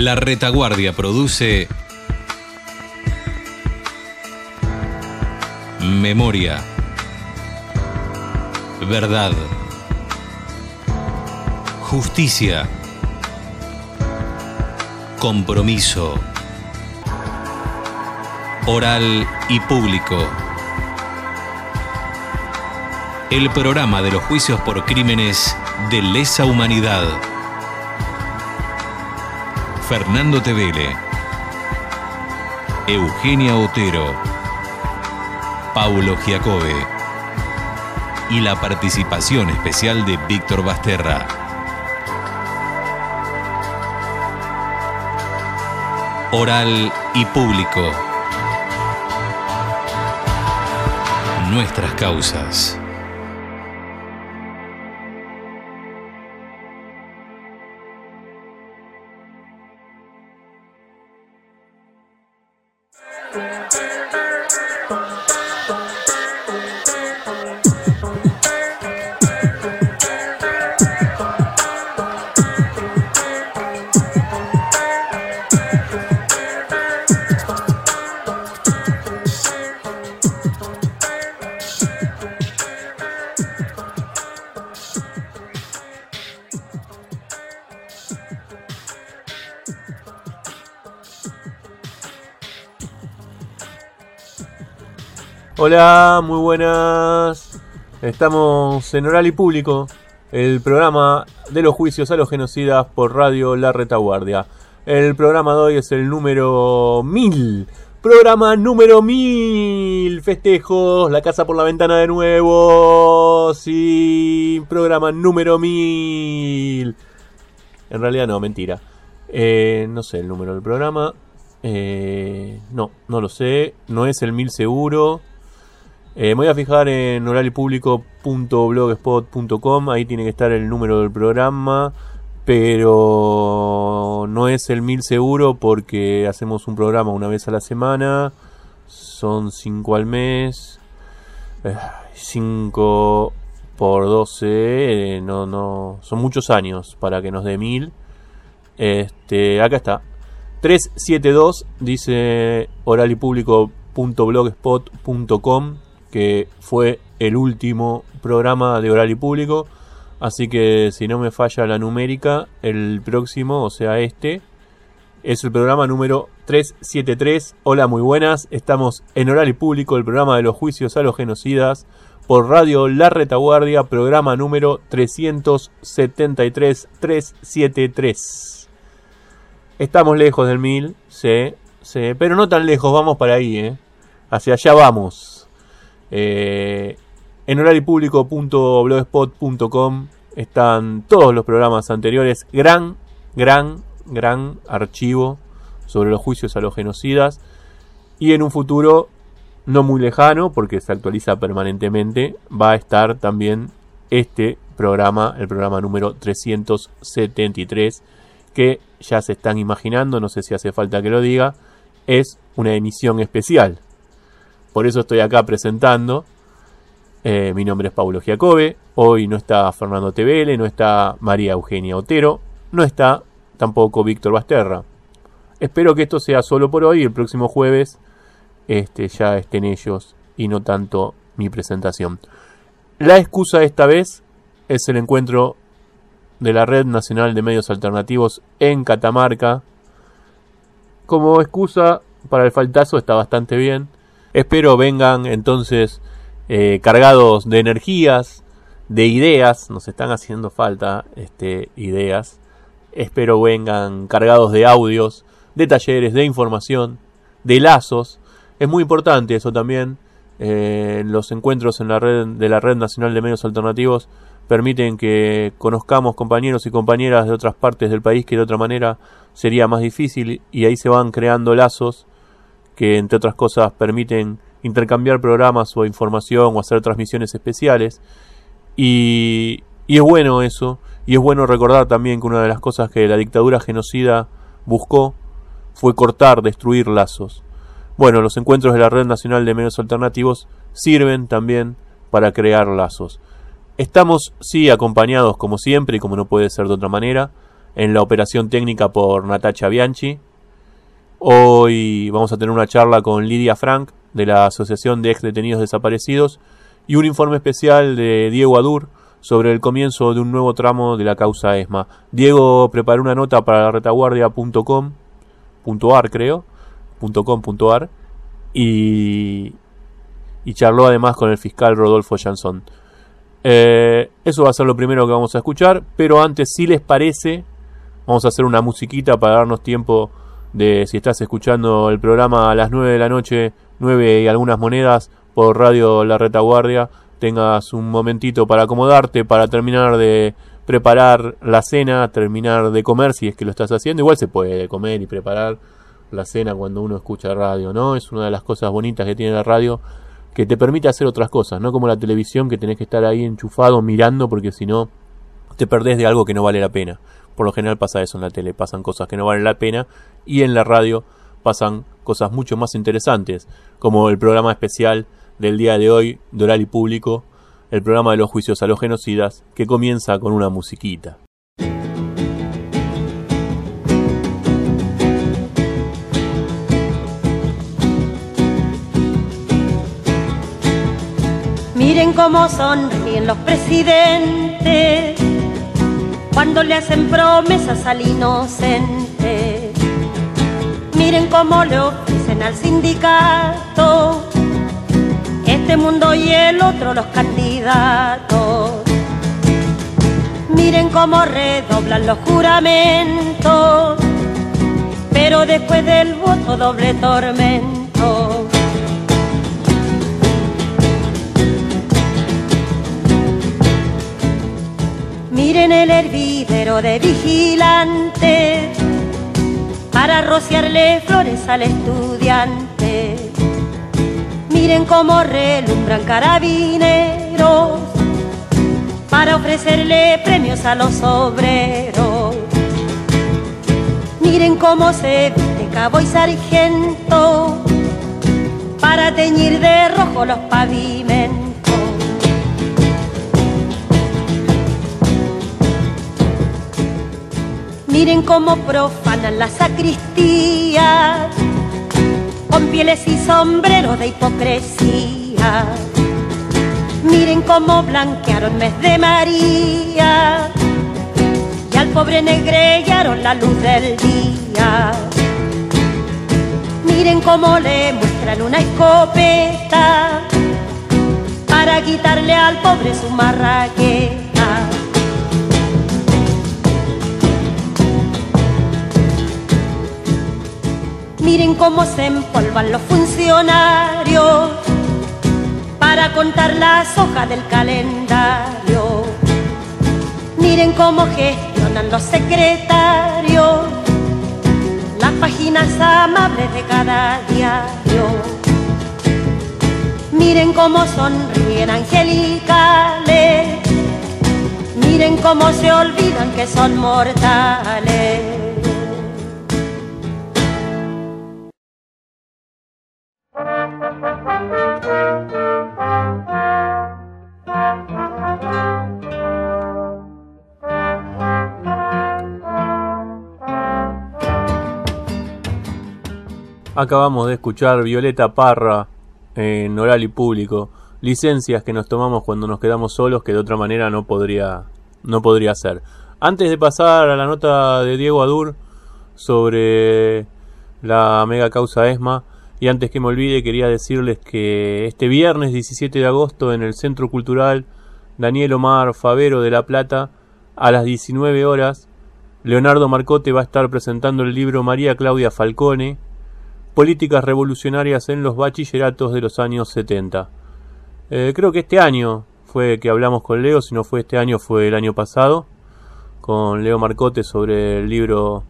La retaguardia produce memoria, verdad, justicia, compromiso, oral y público. El programa de los juicios por crímenes de lesa humanidad. Fernando Tevele, Eugenia Otero, Paulo Giacobbe y la participación especial de Víctor Basterra. Oral y público. Nuestras causas. Hola, muy buenas. Estamos en Oral y Público, el programa de los juicios a los genocidas por Radio La Retaguardia. El programa de hoy es el número 1000. Programa número 1000. Festejos, la casa por la ventana de nuevo. Sí, programa número 1000. En realidad no, mentira. Eh, no sé el número del programa. Eh, no, no lo sé. No es el 1000 seguro. Eh, voy a fijar en oralipublico.blogspot.com, ahí tiene que estar el número del programa, pero no es el 1000 seguro porque hacemos un programa una vez a la semana, son 5 al mes, 5 eh, por 12, eh, no, no, son muchos años para que nos dé 1000. Este, acá está. 372 dice oralipublico.blogspot.com que fue el último programa de Oral y Público. Así que si no me falla la numérica, el próximo, o sea este, es el programa número 373. Hola, muy buenas. Estamos en Oral y Público, el programa de los juicios a los genocidas, por Radio La Retaguardia, programa número 373-373. Estamos lejos del 1000, sí, sí, pero no tan lejos, vamos para ahí, ¿eh? Hacia allá vamos. Eh, en horaripublico.blogspot.com están todos los programas anteriores. Gran, gran, gran archivo sobre los juicios a los genocidas. Y en un futuro no muy lejano, porque se actualiza permanentemente, va a estar también este programa, el programa número 373, que ya se están imaginando, no sé si hace falta que lo diga, es una emisión especial por eso estoy acá presentando. Eh, mi nombre es Paulo Giacobbe. Hoy no está Fernando Tevele, no está María Eugenia Otero, no está tampoco Víctor Basterra. Espero que esto sea solo por hoy. El próximo jueves este, ya estén ellos y no tanto mi presentación. La excusa esta vez es el encuentro de la Red Nacional de Medios Alternativos en Catamarca. Como excusa para el faltazo está bastante bien. Espero vengan entonces eh, cargados de energías, de ideas, nos están haciendo falta este, ideas. Espero vengan cargados de audios, de talleres, de información, de lazos. Es muy importante eso también. Eh, los encuentros en la red de la Red Nacional de Medios Alternativos permiten que conozcamos compañeros y compañeras de otras partes del país que de otra manera sería más difícil y ahí se van creando lazos que entre otras cosas permiten intercambiar programas o información o hacer transmisiones especiales. Y, es bueno eso, y es bueno recordar también que una de las cosas que la dictadura genocida buscó fue cortar, destruir lazos. Bueno, los encuentros de la Red Nacional de Medios Alternativos sirven también para crear lazos. Estamos, sí, acompañados como siempre y como no puede ser de otra manera, en la operación técnica por Natacha Bianchi. Hoy vamos a tener una charla con Lidia Frank de la Asociación de Ex Detenidos Desaparecidos y un informe especial de Diego Adur sobre el comienzo de un nuevo tramo de la causa ESMA. Diego preparó una nota para retaguardia.com.ar creo, .com.ar y, y charló además con el fiscal Rodolfo Jansson. Eh, eso va a ser lo primero que vamos a escuchar, pero antes, si les parece, vamos a hacer una musiquita para darnos tiempo de si estás escuchando el programa a las 9 de la noche, 9 y algunas monedas por Radio La Retaguardia, tengas un momentito para acomodarte, para terminar de preparar la cena, terminar de comer si es que lo estás haciendo. Igual se puede comer y preparar la cena cuando uno escucha radio, ¿no? Es una de las cosas bonitas que tiene la radio que te permite hacer otras cosas, no como la televisión que tenés que estar ahí enchufado mirando porque si no te perdés de algo que no vale la pena. Por lo general pasa eso en la tele, pasan cosas que no valen la pena y en la radio pasan cosas mucho más interesantes, como el programa especial del día de hoy de y Público, el programa de los juicios a los genocidas, que comienza con una musiquita. Miren cómo sonríen los presidentes cuando le hacen promesas al inocente. Miren cómo le ofrecen al sindicato este mundo y el otro los candidatos. Miren cómo redoblan los juramentos, pero después del voto doble tormento. Miren el hervidero de vigilantes para rociarle flores al estudiante. Miren cómo relumbran carabineros para ofrecerle premios a los obreros. Miren cómo se viste cabo y sargento para teñir de rojo los pavimentos. Miren cómo profanan la sacristía con pieles y sombreros de hipocresía. Miren cómo blanquearon mes de María y al pobre negrellaron la luz del día. Miren cómo le muestran una escopeta para quitarle al pobre su marraqueta. Miren cómo se empolvan los funcionarios para contar las hojas del calendario. Miren cómo gestionan los secretarios las páginas amables de cada diario. Miren cómo sonríen angelicales. Miren cómo se olvidan que son mortales. Acabamos de escuchar Violeta Parra en oral y público, licencias que nos tomamos cuando nos quedamos solos que de otra manera no podría no podría ser. Antes de pasar a la nota de Diego Adur sobre la mega causa ESMA y antes que me olvide quería decirles que este viernes 17 de agosto en el Centro Cultural Daniel Omar Favero de La Plata a las 19 horas Leonardo Marcote va a estar presentando el libro María Claudia Falcone políticas revolucionarias en los bachilleratos de los años 70. Eh, creo que este año fue que hablamos con Leo, si no fue este año fue el año pasado, con Leo Marcote sobre el libro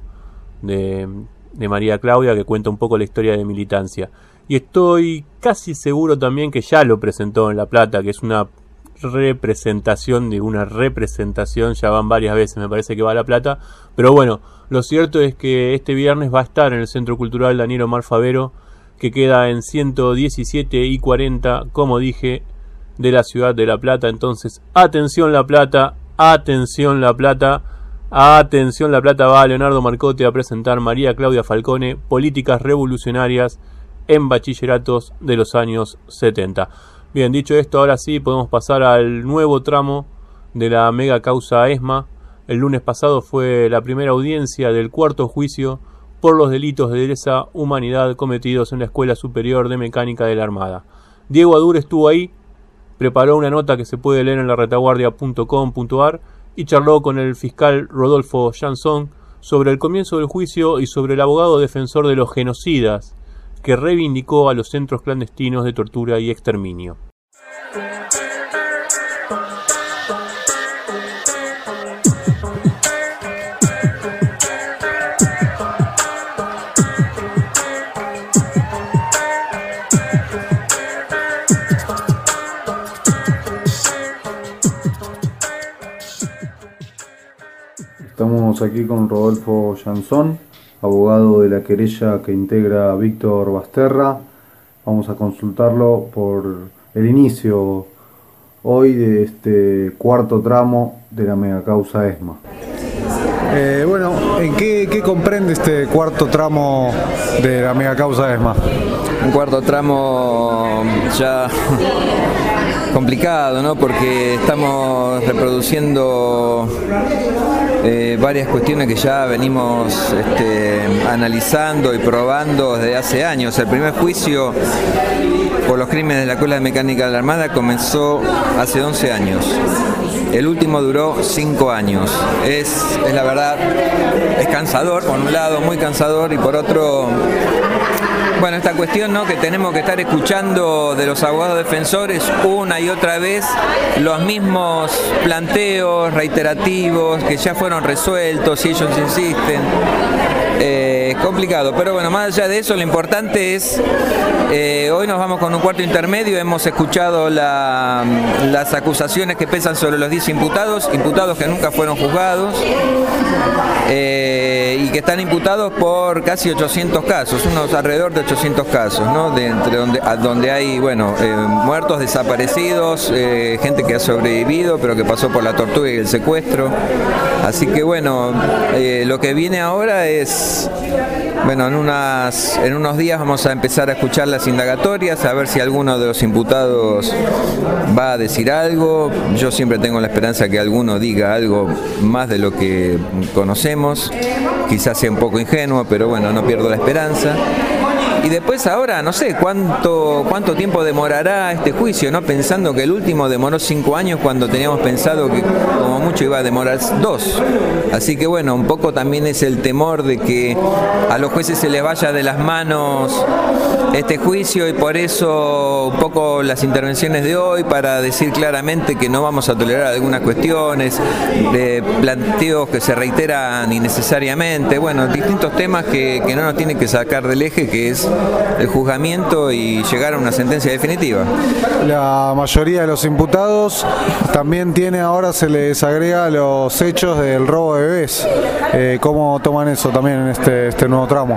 de, de María Claudia que cuenta un poco la historia de militancia. Y estoy casi seguro también que ya lo presentó en La Plata, que es una representación de una representación, ya van varias veces, me parece que va a La Plata, pero bueno, lo cierto es que este viernes va a estar en el Centro Cultural Daniel Omar Favero, que queda en 117 y 40, como dije, de la ciudad de La Plata. Entonces, atención La Plata, atención La Plata, Atención, La Plata va a Leonardo Marcote a presentar María Claudia Falcone, Políticas Revolucionarias en Bachilleratos de los años 70. Bien, dicho esto, ahora sí podemos pasar al nuevo tramo de la mega causa ESMA. El lunes pasado fue la primera audiencia del cuarto juicio por los delitos de lesa humanidad cometidos en la Escuela Superior de Mecánica de la Armada. Diego Adur estuvo ahí, preparó una nota que se puede leer en la retaguardia.com.ar y charló con el fiscal Rodolfo Jansson sobre el comienzo del juicio y sobre el abogado defensor de los genocidas, que reivindicó a los centros clandestinos de tortura y exterminio. Estamos aquí con Rodolfo Jansón, abogado de la querella que integra Víctor Basterra. Vamos a consultarlo por el inicio hoy de este cuarto tramo de la megacausa ESMA. Eh, bueno, ¿en qué, qué, comprende este cuarto tramo de la megacausa ESMA? Un cuarto tramo ya complicado, ¿no? Porque estamos reproduciendo eh, varias cuestiones que ya venimos este, analizando y probando desde hace años. El primer juicio por los crímenes de la Escuela de Mecánica de la Armada comenzó hace 11 años. El último duró 5 años. Es, es la verdad, es cansador, por un lado muy cansador y por otro bueno, esta cuestión ¿no? que tenemos que estar escuchando de los abogados defensores una y otra vez los mismos planteos reiterativos que ya fueron resueltos y ellos insisten. Eh, complicado, pero bueno, más allá de eso, lo importante es, eh, hoy nos vamos con un cuarto intermedio, hemos escuchado las acusaciones que pesan sobre los 10 imputados, imputados que nunca fueron juzgados eh, y que están imputados por casi 800 casos, unos alrededor de 800 casos, ¿no? De, entre donde, donde hay, bueno, muertos, desaparecidos, gente que ha sobrevivido, pero que pasó por la tortura y el secuestro. Así que bueno, lo que viene ahora es bueno, en, unas, en unos días vamos a empezar a escuchar las indagatorias, a ver si alguno de los imputados va a decir algo. Yo siempre tengo la esperanza que alguno diga algo más de lo que conocemos. Quizás sea un poco ingenuo, pero bueno, no pierdo la esperanza. Y después ahora, no sé, cuánto, cuánto tiempo demorará este juicio, ¿no? Pensando que el último demoró cinco años cuando teníamos pensado que como mucho iba a demorar dos. Así que bueno, un poco también es el temor de que a los jueces se les vaya de las manos este juicio y por eso un poco las intervenciones de hoy para decir claramente que no vamos a tolerar algunas cuestiones, de planteos que se reiteran innecesariamente, bueno, distintos temas que, que no nos tienen que sacar del eje, que es el juzgamiento y llegar a una sentencia definitiva. La mayoría de los imputados también tiene, ahora se les agrega los hechos del robo de bebés. Eh, ¿Cómo toman eso también en este, este nuevo tramo?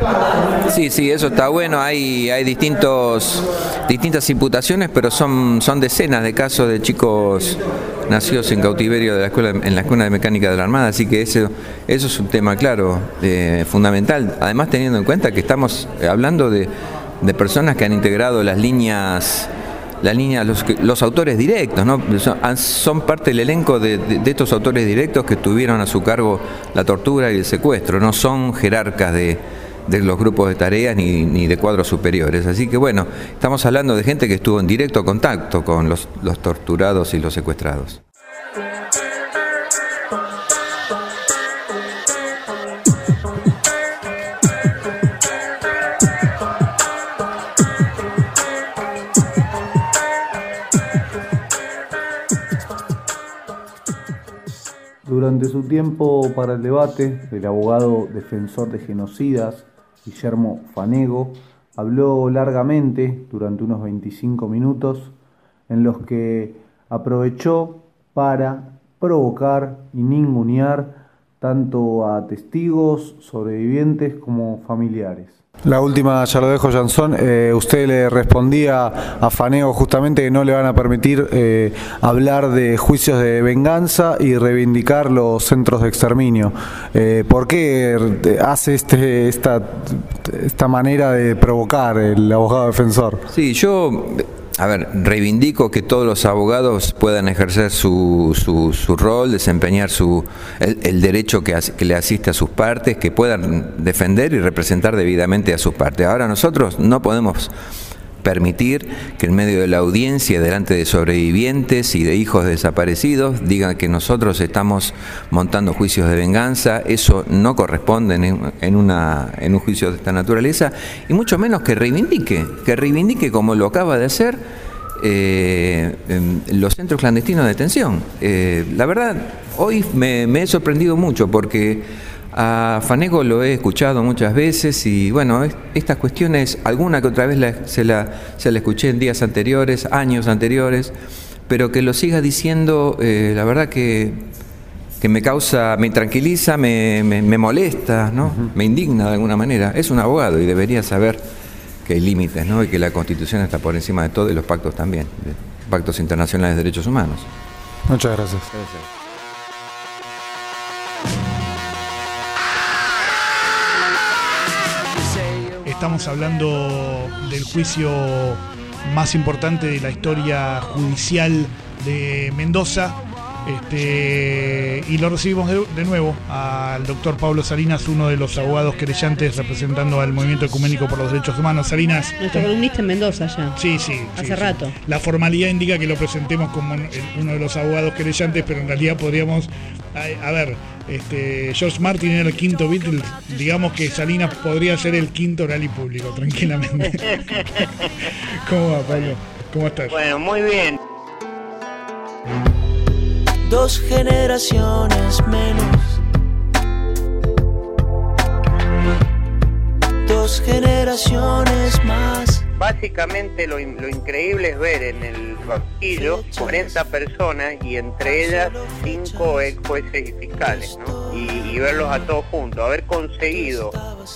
Sí, sí, eso está bueno. Hay, hay distintos, distintas imputaciones, pero son, son decenas de casos de chicos nacidos en cautiverio de la escuela, en la Escuela de Mecánica de la Armada, así que eso, eso es un tema claro, eh, fundamental. Además teniendo en cuenta que estamos hablando de, de personas que han integrado las líneas la línea, los, autores directos, ¿no? son, parte del elenco de, de, estos autores directos que tuvieron a su cargo la tortura y el secuestro, no son jerarcas de, de los grupos de tareas ni, ni, de cuadros superiores. Así que bueno, estamos hablando de gente que estuvo en directo contacto con los, los torturados y los secuestrados. Durante su tiempo para el debate, el abogado defensor de genocidas, Guillermo Fanego, habló largamente durante unos 25 minutos en los que aprovechó para provocar y ningunear tanto a testigos, sobrevivientes como familiares. La última ya lo dejo, Jansón. Eh, usted le respondía a Fanego justamente que no le van a permitir eh, hablar de juicios de venganza y reivindicar los centros de exterminio. Eh, ¿Por qué hace este, esta, esta manera de provocar el abogado defensor? Sí, yo a ver, reivindico que todos los abogados puedan ejercer su, su, rol, desempeñar su, el, derecho que, que, le asiste a sus partes, que puedan defender y representar debidamente a sus partes. Ahora nosotros no podemos permitir que en medio de la audiencia, delante de sobrevivientes y de hijos desaparecidos, digan que nosotros estamos montando juicios de venganza. Eso no corresponde en, un juicio de esta naturaleza, y mucho menos que reivindique, que reivindique como lo acaba de hacer. Eh, los centros clandestinos de detención. Eh, la verdad, hoy me he sorprendido mucho porque a Fanego lo he escuchado muchas veces y bueno, estas cuestiones, alguna que otra vez se, la, se la escuché en días anteriores, años anteriores, pero que lo siga diciendo, eh, la verdad que, que, me causa, me tranquiliza, me, me, molesta, ¿no? me indigna de alguna manera. Es un abogado y debería saber que hay límites ¿no? y que la Constitución está por encima de todo y los pactos también, pactos internacionales de derechos humanos. Muchas gracias. gracias. Estamos hablando del juicio más importante de la historia judicial de Mendoza. Este, y lo recibimos de, nuevo al doctor Pablo Salinas, uno de los abogados querellantes representando al Movimiento Ecuménico por los Derechos Humanos. Salinas. Nuestro columnista en Mendoza ya. Sí, sí. Hace rato. La formalidad indica que lo presentemos como uno de los abogados querellantes, pero en realidad podríamos. a ver, este, George Martin era el quinto Beatles, digamos que Salinas podría ser el quinto rally público, tranquilamente. ¿Cómo va, Pablo? ¿Cómo estás? Bueno, muy bien. Dos generaciones menos. Dos generaciones más básicamente lo, increíble es ver en el banquillo 40 personas y entre ellas 5 ex jueces y fiscales, ¿no? y, verlos a todos juntos. Haber conseguido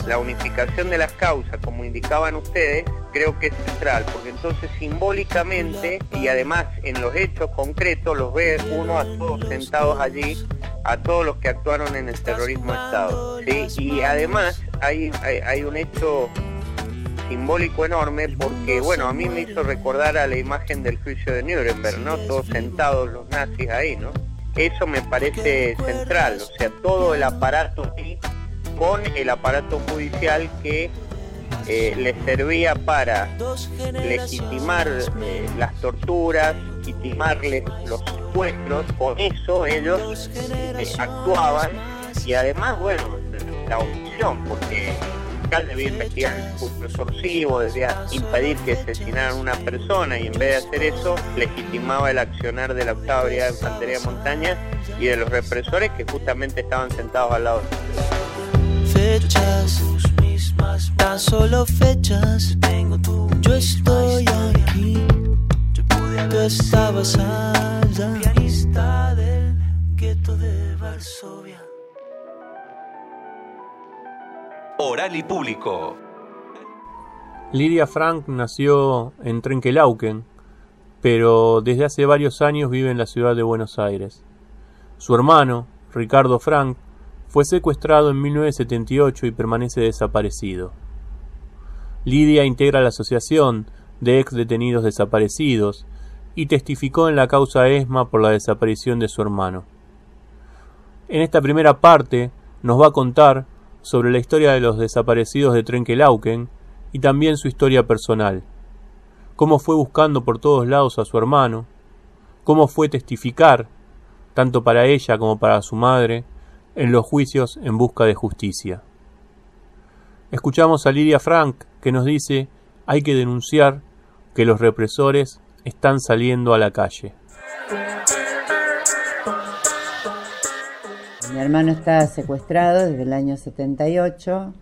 la unificación de las causas, como indicaban ustedes, creo que es central, porque entonces simbólicamente y además en los hechos concretos los ve uno a todos sentados allí, a todos los que actuaron en el terrorismo Estado. Y además hay, hay un hecho simbólico enorme porque, bueno, a mí me hizo recordar a la imagen del juicio de Nuremberg, ¿no? Todos sentados los nazis ahí, ¿no? Eso me parece central, o sea, todo el aparato con el aparato judicial que eh, les servía para legitimar eh, las torturas, legitimarles los secuestros, con eso ellos eh, actuaban. y además, bueno, la opción, porque debía investigar el extorsivo, debía impedir que asesinaran a una persona y en vez de hacer eso legitimaba el accionar de la octava brigada de infantería de montaña y de los represores que justamente estaban sentados al lado. Fechas, mismas, tan solo fechas, tengo tu yo estoy aquí, tú estabas allá, pianista del gueto de Varsovia. Oral y Público. Lidia Frank nació en Trenquelauquen, pero desde hace varios años vive en la ciudad de Buenos Aires. Su hermano, Ricardo Frank, fue secuestrado en 1978 y permanece desaparecido. Lidia integra la Asociación de Ex Detenidos Desaparecidos y testificó en la causa ESMA por la desaparición de su hermano. En esta primera parte nos va a contar sobre la historia de los desaparecidos de Trenkelauken y también su historia personal, cómo fue buscando por todos lados a su hermano, cómo fue testificar, tanto para ella como para su madre, en los juicios en busca de justicia. Escuchamos a Lidia Frank que nos dice hay que denunciar que los represores están saliendo a la calle. Mi hermano está secuestrado desde el año 78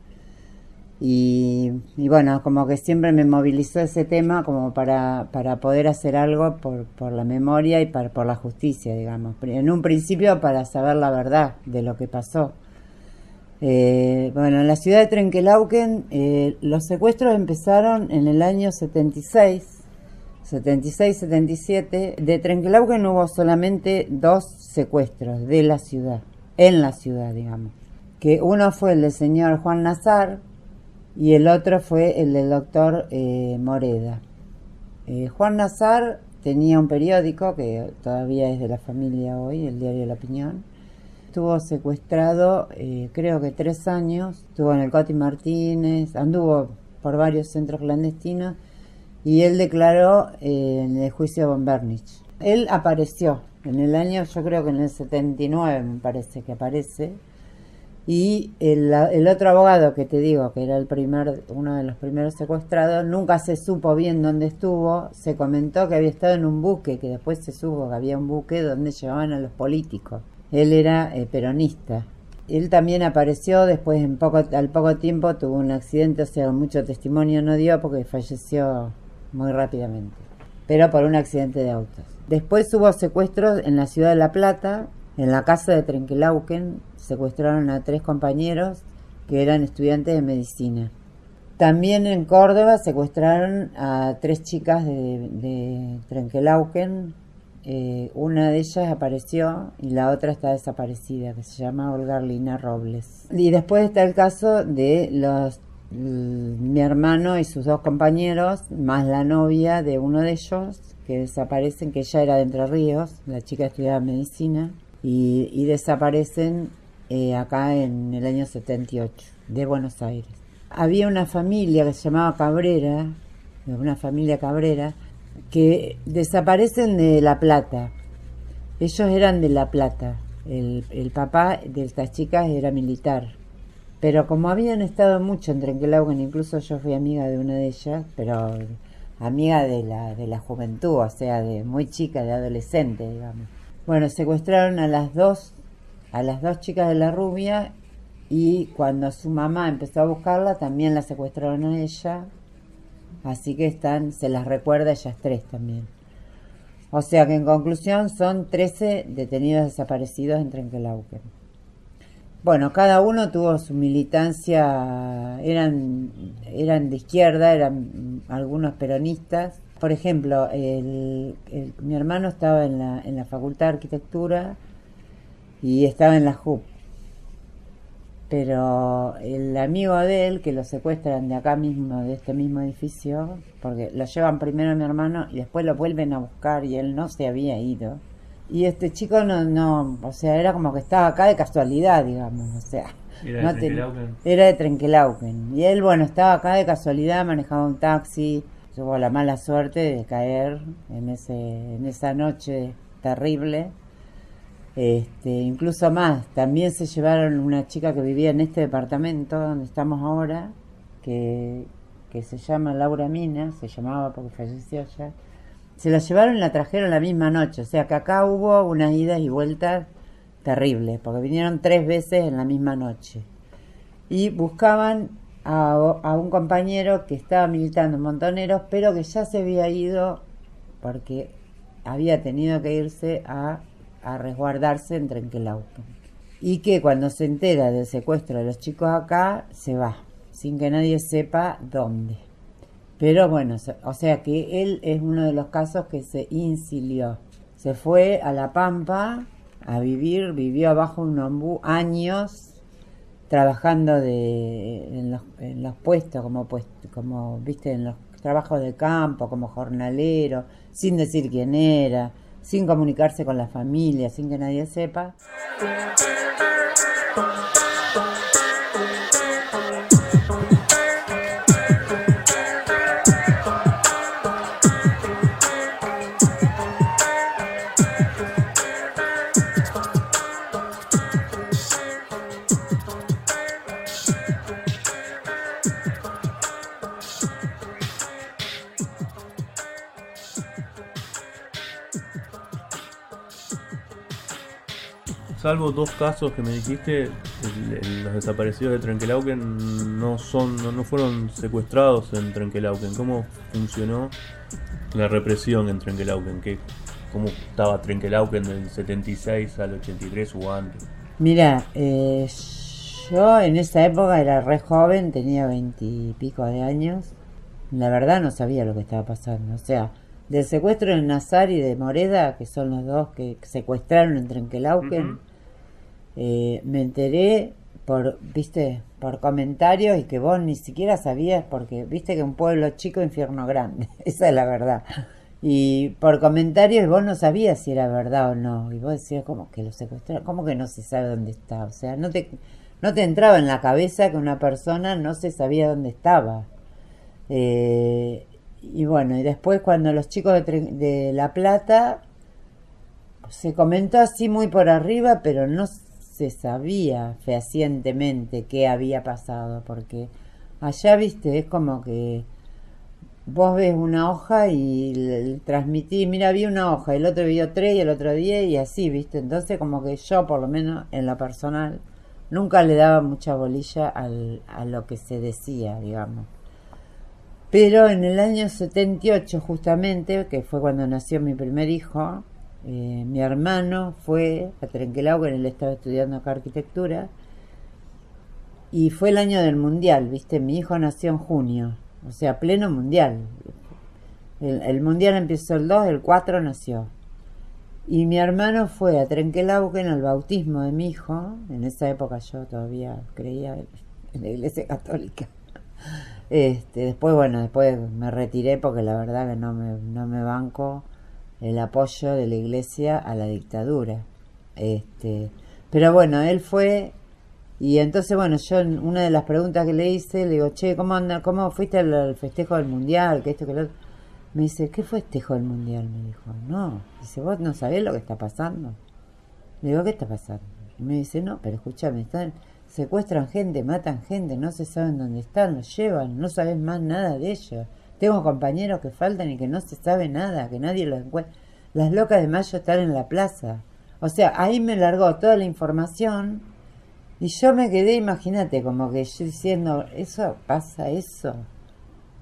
y, y, bueno, como que siempre me movilizó ese tema como para, para poder hacer algo por, por la memoria y para, por la justicia, digamos. En un principio para saber la verdad de lo que pasó. Eh, bueno, en la ciudad de Trenquelauquen eh, los secuestros empezaron en el año 76, 76-77. De Trenquelauquen hubo solamente dos secuestros de la ciudad, en la ciudad, digamos. Que uno fue el del señor Juan Nazar y el otro fue el del doctor eh, Moreda. Eh, Juan Nazar tenía un periódico que todavía es de la familia hoy, el diario La Opinión. Estuvo secuestrado, eh, creo que tres años, estuvo en el Coti Martínez, anduvo por varios centros clandestinos y él declaró eh, en el juicio de Bombernich. Él apareció en el año, yo creo que en el 79 me parece que aparece, y el, el, otro abogado que te digo, que era el primer, uno de los primeros secuestrados, nunca se supo bien dónde estuvo. Se comentó que había estado en un buque, que después se supo que había un buque donde llevaban a los políticos. Él era eh, peronista. Él también apareció después, en poco, al poco tiempo, tuvo un accidente, o sea, mucho testimonio no dio porque falleció muy rápidamente, pero por un accidente de autos. Después hubo secuestros en la ciudad de La Plata, en la casa de Trenquelauquen, secuestraron a tres compañeros que eran estudiantes de medicina. También en Córdoba secuestraron a tres chicas de, de Trenquelauquen. Eh, una de ellas apareció y la otra está desaparecida, que se llama Olga Arlina Robles. Y después está el caso de los mi hermano y sus dos compañeros, más la novia de uno de ellos, que desaparecen, que ella era de Entre Ríos, la chica estudiaba medicina, y desaparecen eh, acá en el año 78, de Buenos Aires. Había una familia que se llamaba Cabrera, una familia Cabrera, que desaparecen de La Plata. Ellos eran de La Plata. El, el papá de estas chicas era militar. Pero como habían estado mucho en Trenquelauquen, incluso yo fui amiga de una de ellas, pero amiga de la, de la juventud, o sea, de muy chica, de adolescente, digamos. Bueno, secuestraron a las dos a las dos chicas de la rubia y cuando su mamá empezó a buscarla también la secuestraron a ella. Así que están, se las recuerda ellas tres también. O sea que en conclusión son 13 detenidos desaparecidos en Trenquelauquen. Bueno, cada uno tuvo su militancia, eran, eran de izquierda, eran algunos peronistas. Por ejemplo, el, el, mi hermano estaba en la, en la Facultad de Arquitectura y estaba en la JUP. Pero el amigo de él, que lo secuestran de acá mismo, de este mismo edificio, porque lo llevan primero a mi hermano y después lo vuelven a buscar y él no se había ido. Y este chico no, no, o sea, era como que estaba acá de casualidad, digamos, o sea. Era no de Trenquelauquen. era de Trenquelauquen. Y él, bueno, estaba acá de casualidad, manejaba un taxi, tuvo la mala suerte de caer en, ese, en esa noche terrible. Este, incluso más, también se llevaron una chica que vivía en este departamento donde estamos ahora, que, que se llama Laura Mina, se llamaba porque falleció ya. Se la llevaron y la trajeron la misma noche, o sea que acá hubo unas idas y vueltas terribles, porque vinieron tres veces en la misma noche. Y buscaban a, a un compañero que estaba militando en Montoneros, pero que ya se había ido porque había tenido que irse a, a resguardarse en Trenquelauquen. Y que cuando se entera del secuestro de los chicos acá, se va, sin que nadie sepa dónde. Pero bueno, o sea que él es uno de los casos que se insilió. Se fue a La Pampa a vivir, vivió abajo un ombú años trabajando de, en, los, en los puestos, como, como, viste, en los trabajos de campo, como jornalero, sin decir quién era, sin comunicarse con la familia, sin que nadie sepa. Salvo dos casos que me dijiste, el- el- los desaparecidos de Trenquelauquen no son, no, no fueron secuestrados en Trenquelauquen. ¿Cómo funcionó la represión en Trenquelauquen? ¿Qué, ¿Cómo estaba Trenquelauquen del 76 al 83 o antes? Mira, eh, Yo en esa época era re joven, tenía veintipico de años. La verdad no sabía lo que estaba pasando. O sea, del secuestro de Nazar y de Moreda, que son los dos que secuestraron en Trenquelauquen, eh, me enteré por, viste, por comentarios y que vos ni siquiera sabías porque, viste que un pueblo chico, infierno grande. Esa es la verdad. Y por comentarios vos no sabías si era verdad o no. Y vos decías, ¿cómo que lo secuestraron? ¿Cómo que no se sabe dónde está? O sea, no te, no te entraba en la cabeza que una persona no se sabía dónde estaba. Eh, y bueno, y después cuando los chicos de, de La Plata se comentó así muy por arriba, pero no se sabía fehacientemente qué había pasado, porque allá, viste, es como que vos ves una hoja y transmití, mira, vi una hoja, el otro vio tres y el otro diez y así, viste. Entonces, como que yo, por lo menos en lo personal, nunca le daba mucha bolilla a lo que se decía, digamos. Pero en el año 78, justamente, que fue cuando nació mi primer hijo, eh, mi hermano fue a Trenquelauquen, él estaba estudiando acá arquitectura, y fue el año del mundial, ¿viste? Mi hijo nació en junio, o sea, pleno mundial. El, el mundial empezó el 2, el 4 nació. Y mi hermano fue a Trenquelauquen al bautismo de mi hijo, en esa época yo todavía creía en la iglesia católica. Este, después, bueno, después me retiré porque la verdad que no me, no me banco el apoyo de la iglesia a la dictadura. Este, pero bueno, él fue y entonces, bueno, yo una de las preguntas que le hice, le digo, che, ¿cómo, anda, cómo fuiste al, al festejo del mundial? Que esto, que lo otro. Me dice, ¿qué festejo del mundial? Me dijo, no. Dice, ¿vos no sabés lo que está pasando? Le digo, ¿qué está pasando? Y me dice, no, pero escúchame, están, secuestran gente, matan gente, no se saben dónde están, los llevan, no sabes más nada de ellos. Tengo compañeros que faltan y que no se sabe nada, que nadie los encuentra. Las locas de mayo están en la plaza. O sea, ahí me largó toda la información y yo me quedé, imagínate, como que yo diciendo, eso pasa, eso.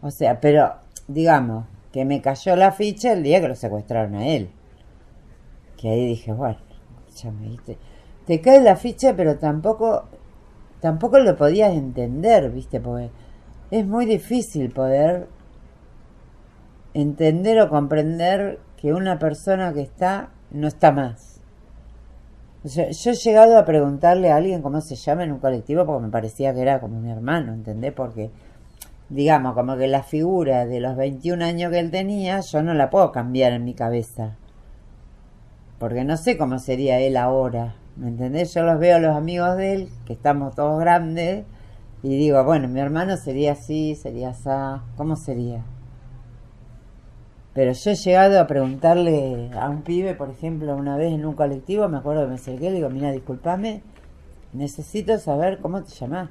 O sea, pero digamos que me cayó la ficha el día que lo secuestraron a él. Que ahí dije, bueno, escúchame, ¿viste? te cae la ficha, pero tampoco, tampoco lo podías entender, ¿viste? Porque es muy difícil poder entender o comprender que una persona que está no está más. Yo he llegado a preguntarle a alguien cómo se llama en un colectivo porque me parecía que era como mi hermano, ¿entendés? Porque, digamos, como que la figura de los 21 años que él tenía, yo no la puedo cambiar en mi cabeza. Porque no sé cómo sería él ahora, ¿me entendés? Yo los veo a los amigos de él, que estamos todos grandes, y digo, bueno, mi hermano sería así, sería así, ¿cómo sería? Pero yo he llegado a preguntarle a un pibe, por ejemplo, una vez en un colectivo, me acuerdo que me acerqué, le digo, mira, discúlpame, necesito saber cómo te llamás.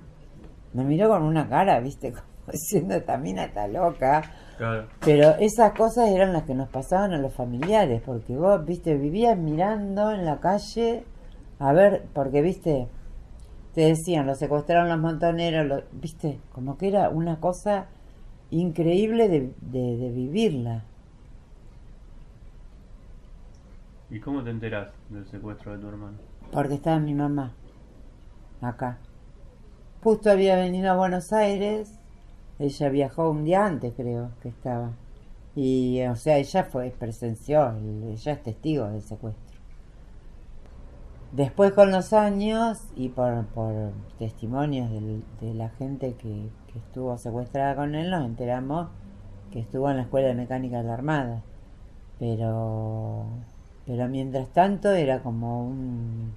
Me miró con una cara, viste, como diciendo, esta mina está loca. Claro. Pero esas cosas eran las que nos pasaban a los familiares, porque vos, viste, vivías mirando en la calle, a ver, porque, viste, te decían, los secuestraron los montoneros, lo- viste, como que era una cosa increíble de, de- de vivirla. ¿Y cómo te enterás del secuestro de tu hermano? Porque estaba mi mamá acá. Justo había venido a Buenos Aires. Ella viajó un día antes, creo que estaba. Y, o sea, ella fue, presenció, el- ella es testigo del secuestro. Después, con los años y por, testimonios de la gente que estuvo secuestrada con él, nos enteramos que estuvo en la Escuela de Mecánica de la Armada. Pero, pero mientras tanto era como un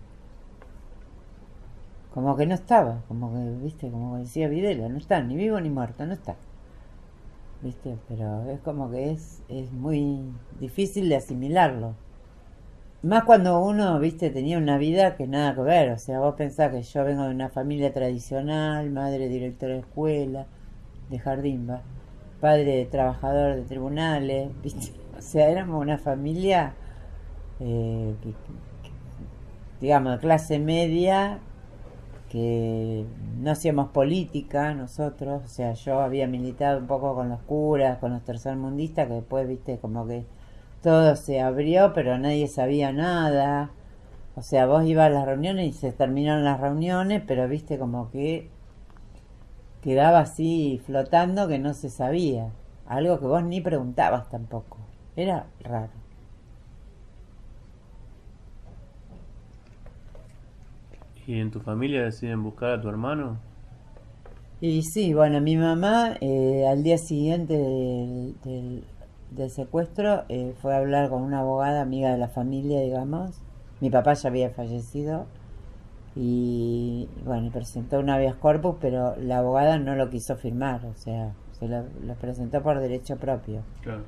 como que no estaba, como que, viste, como decía Videla, no está, ni vivo ni muerto, no está. Viste, pero es como que es, es muy difícil de asimilarlo. Más cuando uno, viste, tenía una vida que nada que ver, o sea, vos pensás que yo vengo de una familia tradicional, madre directora de escuela, de jardín, va, padre trabajador de tribunales, viste, o sea, éramos una familia, eh, digamos, clase media, que no hacíamos política nosotros, o sea, yo había militado un poco con los curas, con los tercermundistas, que después, viste, como que todo se abrió, pero nadie sabía nada. O sea, vos ibas a las reuniones y se terminaron las reuniones, pero viste como que quedaba así flotando que no se sabía. Algo que vos ni preguntabas tampoco. Era raro. ¿Y en tu familia deciden buscar a tu hermano? Y sí, bueno, mi mamá eh, al día siguiente del, del- del secuestro eh, fue a hablar con una abogada amiga de la familia, digamos. Mi papá ya había fallecido y bueno, presentó un habeas corpus, pero la abogada no lo quiso firmar, o sea, se lo, lo presentó por derecho propio. Claro.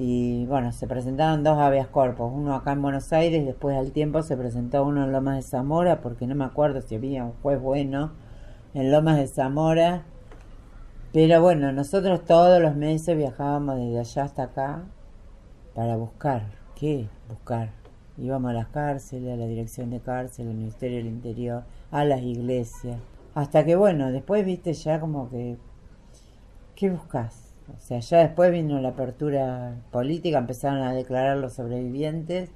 Y bueno, se presentaron dos habeas corpus, uno acá en Buenos Aires, después al tiempo se presentó uno en Lomas de Zamora, porque no me acuerdo si había un juez bueno en Lomas de Zamora. Pero bueno, nosotros todos los meses viajábamos desde allá hasta acá para buscar. ¿Qué? Buscar. Íbamos a las cárceles, a la dirección de cárcel, al Ministerio del Interior, a las iglesias. Hasta que bueno, después viste ya como que... ¿Qué buscas? O sea, ya después vino la apertura política, empezaron a declarar los sobrevivientes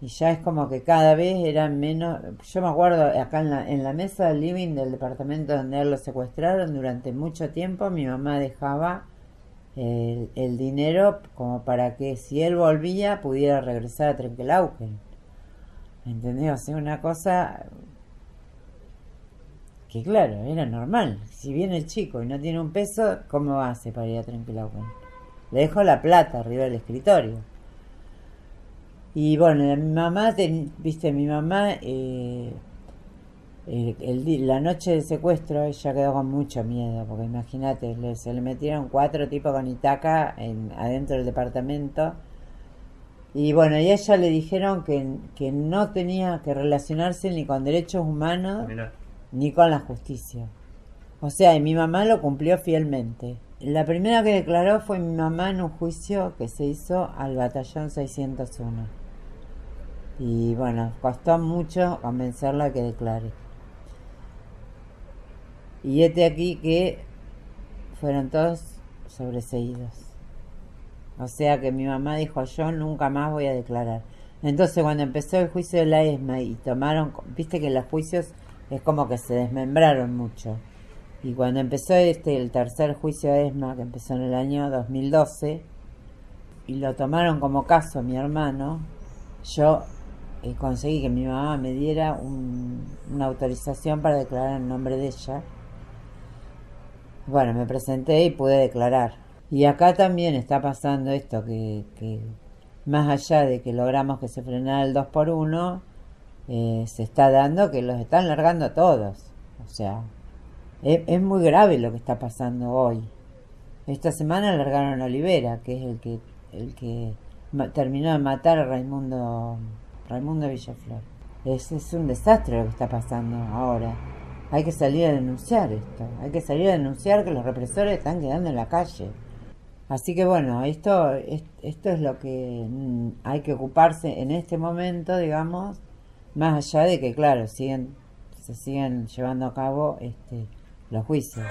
y ya es como que cada vez eran menos. Yo me acuerdo acá en la, en la mesa del living del departamento donde él lo secuestraron durante mucho tiempo, mi mamá dejaba el, dinero como para que si él volvía pudiera regresar a Trenquelauquen. ¿Entendés? O una cosa que claro, era normal. Si viene el chico y no tiene un peso, ¿cómo hace para ir a Trenquelauquen? Le dejo la plata arriba del escritorio. Y bueno, mi mamá, viste, mi mamá, eh, el- la noche del secuestro ella quedó con mucho miedo, porque imagínate, se le metieron cuatro tipos con Itaca en, adentro del departamento. Y bueno, y a ella le dijeron que, que no tenía que relacionarse ni con derechos humanos. Ni con la justicia. O sea, y mi mamá lo cumplió fielmente. La primera que declaró fue mi mamá en un juicio que se hizo al batallón 601. Y bueno, costó mucho convencerla que declare. Y este aquí que fueron todos sobreseídos. O sea que mi mamá dijo, yo nunca más voy a declarar. Entonces cuando empezó el juicio de la ESMA y tomaron, viste que los juicios es como que se desmembraron mucho. Y cuando empezó este el tercer juicio de ESMA, que empezó en el año 2012, y lo tomaron como caso mi hermano, yo eh, conseguí que mi mamá me diera un- una autorización para declarar en nombre de ella. Bueno, me presenté y pude declarar. Y acá también está pasando esto, que, que más allá de que logramos que se frenara el 2 por 1 eh, se está dando que los están largando a todos. O sea, es, muy grave lo que está pasando hoy. Esta semana largaron a Olivera, que es el que el que terminó de matar a Raimundo Raimundo Villaflor. Es, es un desastre lo que está pasando ahora. Hay que salir a denunciar esto. Hay que salir a denunciar que los represores están quedando en la calle. Así que bueno, esto, es- esto es lo que mm, hay que ocuparse en este momento, digamos, más allá de que, claro, siguen, se siguen llevando a cabo este, los juicios.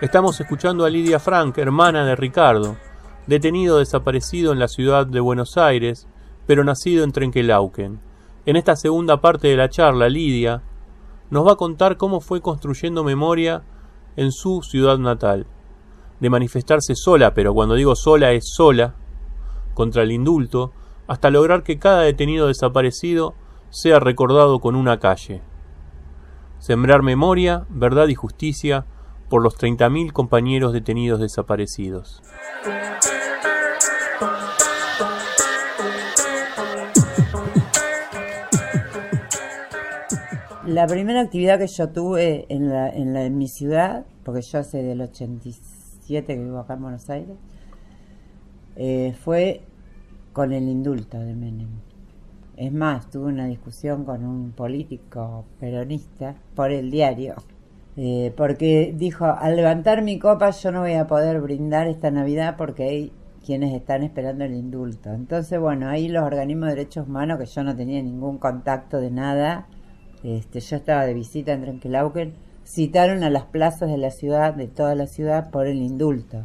Estamos escuchando a Lidia Frank, hermana de Ricardo, detenido desaparecido en la ciudad de Buenos Aires, pero nacido en Trenquelauquen. En esta segunda parte de la charla, Lidia nos va a contar cómo fue construyendo memoria en su ciudad natal, de manifestarse sola, pero cuando digo sola es sola, contra el indulto, hasta lograr que cada detenido desaparecido sea recordado con una calle. Sembrar memoria, verdad y justicia por los 30.000 compañeros detenidos desaparecidos. La primera actividad que yo tuve en, la, en, la- en mi ciudad, porque yo hace del 87 que vivo acá en Buenos Aires, eh, fue con el indulto de Menem. Es más, tuve una discusión con un político peronista por el diario, eh, porque dijo, al levantar mi copa yo no voy a poder brindar esta Navidad porque hay quienes están esperando el indulto. Entonces, bueno, ahí los organismos de derechos humanos, que yo no tenía ningún contacto de nada, este, yo estaba de visita en Trenquelauquen, citaron a las plazas de la ciudad, de toda la ciudad, por el indulto.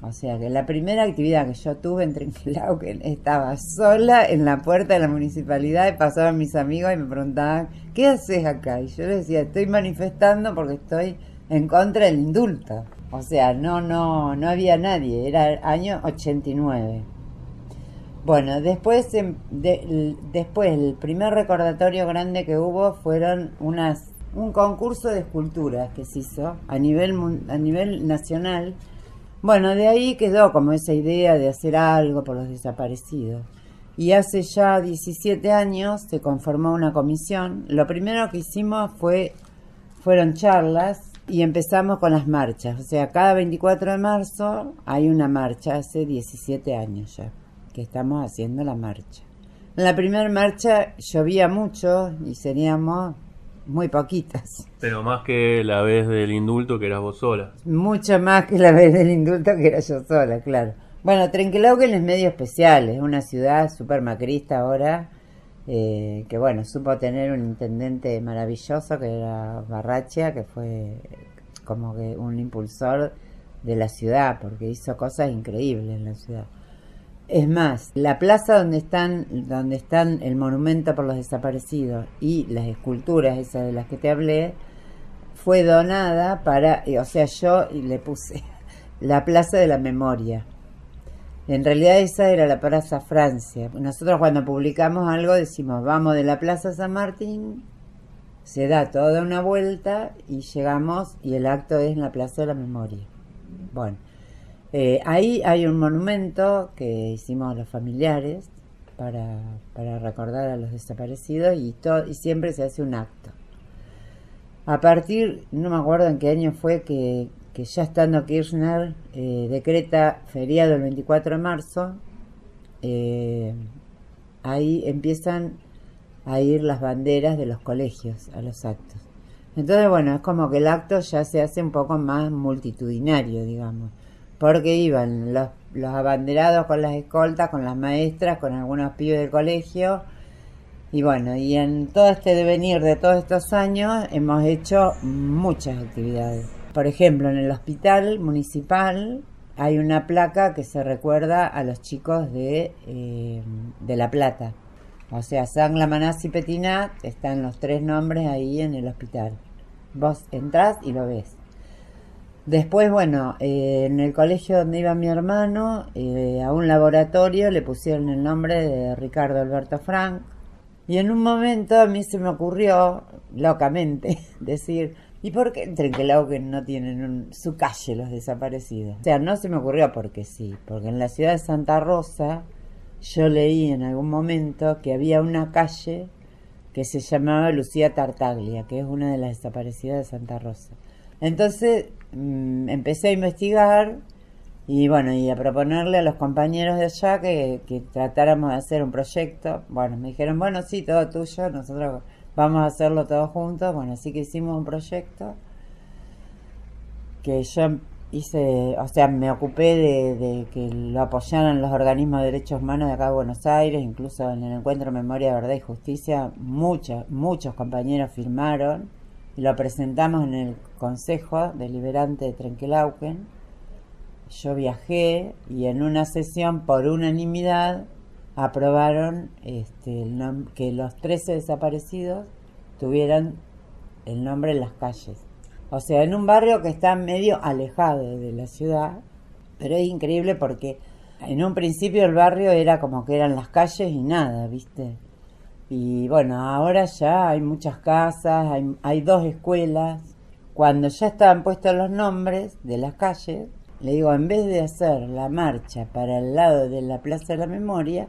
O sea que la primera actividad que yo tuve en Trenquilauquen estaba sola en la puerta de la municipalidad y pasaban mis amigos y me preguntaban, ¿qué haces acá? Y yo les decía, estoy manifestando porque estoy en contra del indulto. O sea, no, no, no había nadie, era el año 89. Bueno, después, em, después el primer recordatorio grande que hubo fueron unas un concurso de esculturas que se hizo a nivel a nivel nacional. Bueno, de ahí quedó como esa idea de hacer algo por los desaparecidos. Y hace ya 17 años se conformó una comisión. Lo primero que hicimos fue fueron charlas y empezamos con las marchas. O sea, cada 24 de marzo hay una marcha, hace 17 años ya que estamos haciendo la marcha. En la primera marcha llovía mucho y seríamos muy poquitas. Pero más que la vez del indulto que eras vos sola. Mucho más que la vez del indulto que era yo sola, claro. Bueno, Trenquelauquen es medio especial, es una ciudad súper macrista ahora, eh, que bueno, supo tener un intendente maravilloso que era Barrachia, que fue como que un impulsor de la ciudad, porque hizo cosas increíbles en la ciudad. Es más, la plaza donde están, donde están el monumento por los desaparecidos y las esculturas esas de las que te hablé, fue donada para, eh, o sea, yo le puse la Plaza de la Memoria. En realidad esa era la Plaza Francia. Nosotros cuando publicamos algo decimos, vamos de la Plaza San Martín, se da toda una vuelta y llegamos y el acto es en la Plaza de la Memoria. Bueno, eh, ahí hay un monumento que hicimos los familiares para, para recordar a los desaparecidos y, siempre se hace un acto. A partir, no me acuerdo en qué año fue que, que ya estando Kirchner eh, decreta feriado el 24 de marzo, eh, ahí empiezan a ir las banderas de los colegios a los actos. Entonces, bueno, es como que el acto ya se hace un poco más multitudinario, digamos, porque iban los, los abanderados con las escoltas, con las maestras, con algunos pibes del colegio, y bueno, y en todo este devenir de todos estos años hemos hecho muchas actividades. Por ejemplo, en el hospital municipal hay una placa que se recuerda a los chicos de, eh, de La Plata. O sea, San Lamanaz y Petinat están los tres nombres ahí en el hospital. Vos entrás y lo ves. Después, bueno, eh, en el colegio donde iba mi hermano, eh, a un laboratorio le pusieron el nombre de Ricardo Alberto Frank. Y en un momento a mí se me ocurrió, locamente, decir, ¿y por qué en Trenquelauquen no tienen un- su calle los desaparecidos? O sea, no se me ocurrió porque sí, porque en la ciudad de Santa Rosa yo leí en algún momento que había una calle que se llamaba Lucía Tartaglia, que es una de las desaparecidas de Santa Rosa. Entonces mm, empecé a investigar y bueno, y a proponerle a los compañeros de allá que, tratáramos de hacer un proyecto. Bueno, me dijeron, bueno, sí, todo tuyo, nosotros vamos a hacerlo todos juntos. Bueno, así que hicimos un proyecto que yo hice, o sea, me ocupé de, de que lo apoyaran los organismos de derechos humanos de acá de Buenos Aires, incluso en el encuentro Memoria, Verdad y Justicia, muchos, muchos compañeros firmaron y lo presentamos en el Consejo Deliberante de Trenquelauquen. Yo viajé y en una sesión por unanimidad aprobaron este, que los 13 desaparecidos tuvieran el nombre en las calles. O sea, en un barrio que está medio alejado de la ciudad, pero es increíble porque en un principio el barrio era como que eran las calles y nada, ¿viste? Y bueno, ahora ya hay muchas casas, hay, hay dos escuelas. Cuando ya estaban puestos los nombres de las calles, le digo, en vez de hacer la marcha para el lado de la Plaza de la Memoria,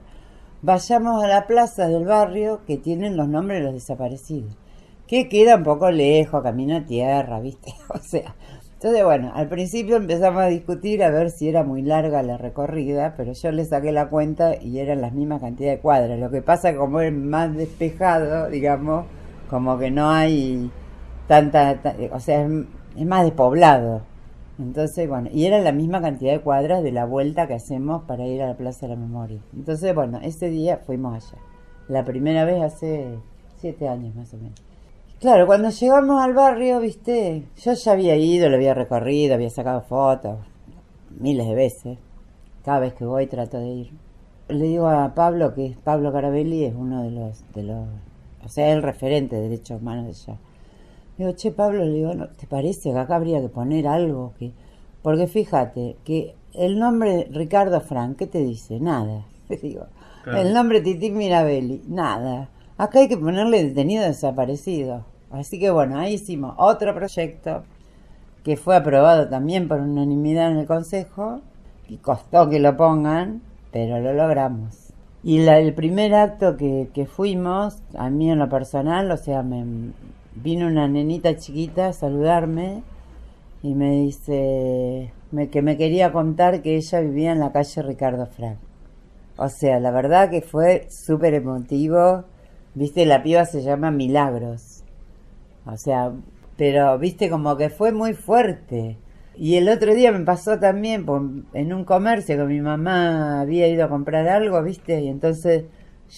vayamos a la plaza del barrio que tienen los nombres de los desaparecidos. Que queda un poco lejos, camino a tierra, ¿viste? O sea, entonces bueno, al principio empezamos a discutir a ver si era muy larga la recorrida, pero yo le saqué la cuenta y eran las mismas cantidad de cuadras. Lo que pasa como es más despejado, digamos, como que no hay tanta, ta- o sea, es más despoblado. Entonces, bueno, y era la misma cantidad de cuadras de la vuelta que hacemos para ir a la Plaza de la Memoria. Entonces, bueno, ese día fuimos allá. La primera vez hace siete años más o menos. Claro, cuando llegamos al barrio, viste, yo ya había ido, lo había recorrido, había sacado fotos. miles de veces. Cada vez que voy trato de ir. Le digo a Pablo que Pablo Carabelli es uno de los, de los, o sea, el referente de derechos humanos de allá. Le digo, che Pablo, le digo, ¿no te parece que acá habría que poner algo que, porque fíjate que el nombre Ricardo Frank, ¿qué te dice? Nada. Le digo, Claro. el nombre Titi Mirabelli, nada. Acá hay que ponerle detenido desaparecido. Así que bueno, ahí hicimos otro proyecto que fue aprobado también por unanimidad en el Consejo y costó que lo pongan, pero lo logramos. Y la- el primer acto que, que fuimos, a mí en lo personal, o sea, me vino una nenita chiquita a saludarme y me dice que me quería contar que ella vivía en la calle Ricardo Frank. O sea, la verdad que fue súper emotivo. Viste, la piba se llama Milagros. O sea, pero viste como que fue muy fuerte. Y el otro día me pasó también por- en un comercio que mi mamá había ido a comprar algo, viste, y entonces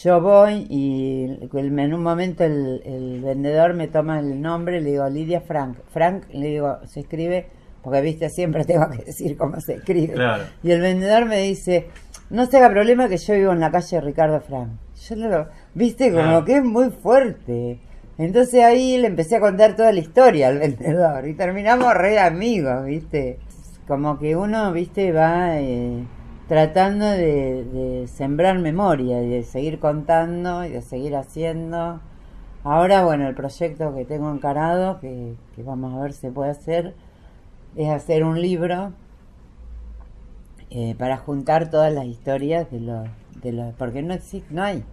yo voy y en un momento el, el vendedor me toma el nombre, le digo Lidia Frank. Frank, le digo, se escribe, porque viste, siempre tengo que decir cómo se escribe. Claro. Y el vendedor me dice, no se haga problema que yo vivo en la calle Ricardo Frank. Yo lo, viste, como que es muy fuerte. Entonces ahí le empecé a contar toda la historia al vendedor y terminamos re amigos, viste. Como que uno, viste, va eh, tratando de, sembrar memoria y de seguir contando y de seguir haciendo. Ahora, bueno, el proyecto que tengo encarado, que, que vamos a ver si puede hacer, es hacer un libro eh, para juntar todas las historias de los, de los porque no existe, no hay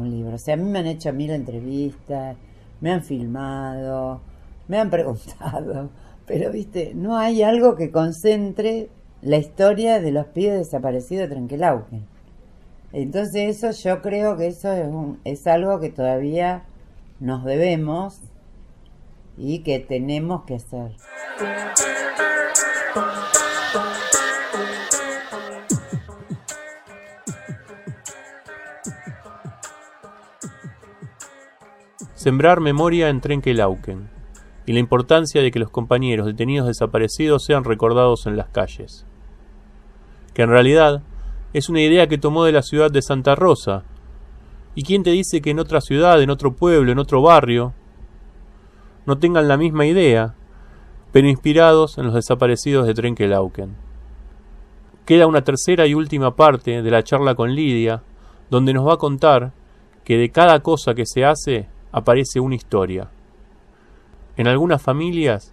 un libro. O sea, a mí me han hecho mil entrevistas, me han filmado, me han preguntado, pero viste, no hay algo que concentre la historia de los pibes desaparecidos de Trenquelauquen. Entonces eso yo creo que eso es, un- es algo que todavía nos debemos y que tenemos que hacer. Sembrar memoria en Trenquelauquen y la importancia de que los compañeros detenidos desaparecidos sean recordados en las calles. Que en realidad es una idea que tomó de la ciudad de Santa Rosa. ¿Y quién te dice que en otra ciudad, en otro pueblo, en otro barrio, no tengan la misma idea, pero inspirados en los desaparecidos de Trenquelauquen? Queda una tercera y última parte de la charla con Lidia, donde nos va a contar que de cada cosa que se hace aparece una historia. En algunas familias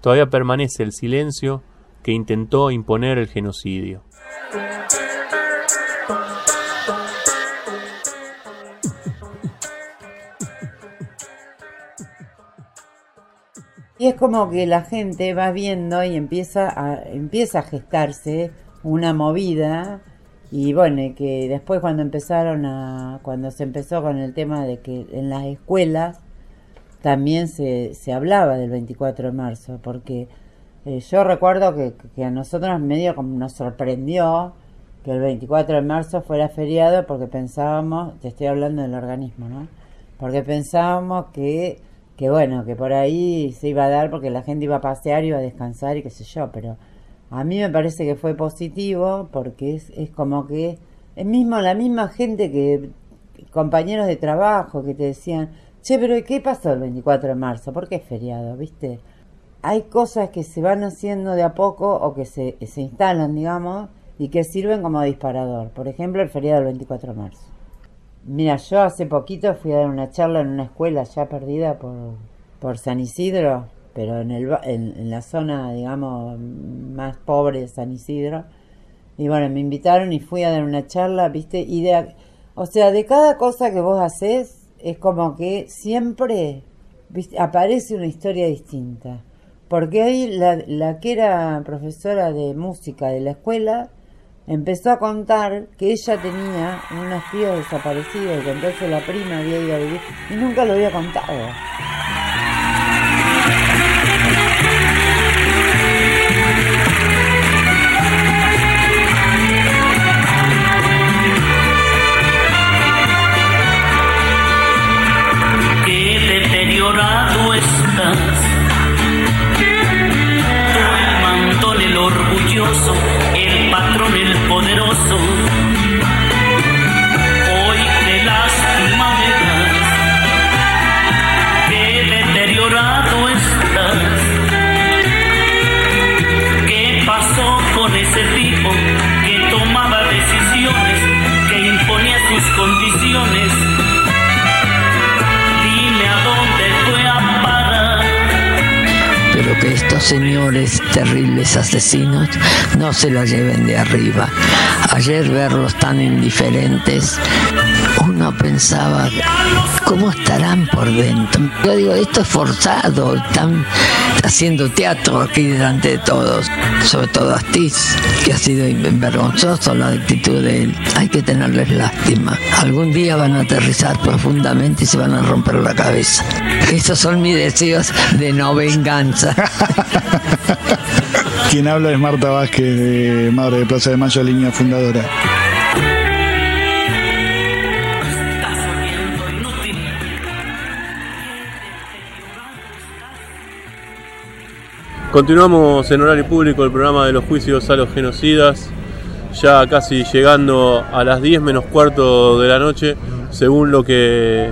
todavía permanece el silencio que intentó imponer el genocidio. Y es como que la gente va viendo y empieza a, empieza a gestarse una movida y bueno, y que después cuando empezaron a, cuando se empezó con el tema de que en las escuelas también se, se hablaba del 24 de marzo, porque eh, yo recuerdo que, que a nosotros medio como nos sorprendió que el 24 de marzo fuera feriado porque pensábamos, te estoy hablando del organismo, ¿no? Porque pensábamos que, que bueno, que por ahí se iba a dar porque la gente iba a pasear, iba a descansar y qué sé yo, pero a mí me parece que fue positivo porque es, es como que es mismo la misma gente que compañeros de trabajo que te decían, che, pero ¿qué pasó el 24 de marzo? ¿Por qué es feriado? ¿Viste? Hay cosas que se van haciendo de a poco o que se, se instalan, digamos, y que sirven como disparador. Por ejemplo, el feriado del 24 de marzo. Mira, yo hace poquito fui a dar una charla en una escuela ya perdida por, por San Isidro, pero en, el, en, en la zona, digamos, más pobre de San Isidro. Y bueno, me invitaron y fui a dar una charla, ¿viste? Y de, o sea, de cada cosa que vos haces, es como que siempre aparece una historia distinta. Porque ahí la, la que era profesora de música de la escuela empezó a contar que ella tenía unos tíos desaparecidos y que entonces la prima había ido a vivir y nunca lo había contado. No se la lleven de arriba. Ayer verlos tan indiferentes, uno pensaba, ¿cómo estarán por dentro? Yo digo, esto es forzado, están haciendo teatro aquí delante de todos, sobre todo Astiz, que ha sido vergonzoso la actitud de él. Hay que tenerles lástima. Algún día van a aterrizar profundamente y se van a romper la cabeza. Esos son mis deseos de no venganza. Quien habla es Marta Vázquez, de Madre de Plaza de Mayo, línea fundadora. Continuamos en horario público el programa de los juicios a los genocidas, ya casi llegando a las 10 menos cuarto de la noche, según lo que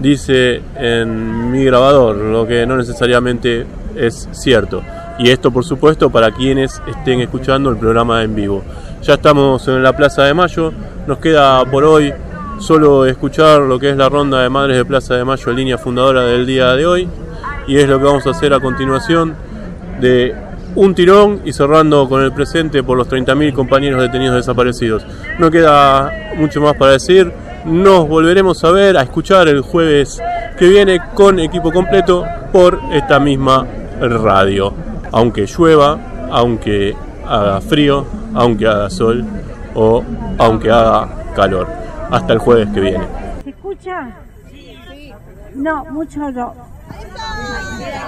dice en mi grabador, lo que no necesariamente es cierto. Y esto por supuesto para quienes estén escuchando el programa en vivo. Ya estamos en la Plaza de Mayo, nos queda por hoy solo escuchar lo que es la ronda de Madres de Plaza de Mayo, línea fundadora del día de hoy, y es lo que vamos a hacer a continuación de un tirón y cerrando con el presente por los 30.000 compañeros detenidos desaparecidos. No queda mucho más para decir, nos volveremos a ver, a escuchar el jueves que viene con equipo completo por esta misma radio. Aunque llueva, aunque haga frío, aunque haga sol o aunque haga calor. Hasta el jueves que viene. ¿Se escucha? No, mucho no.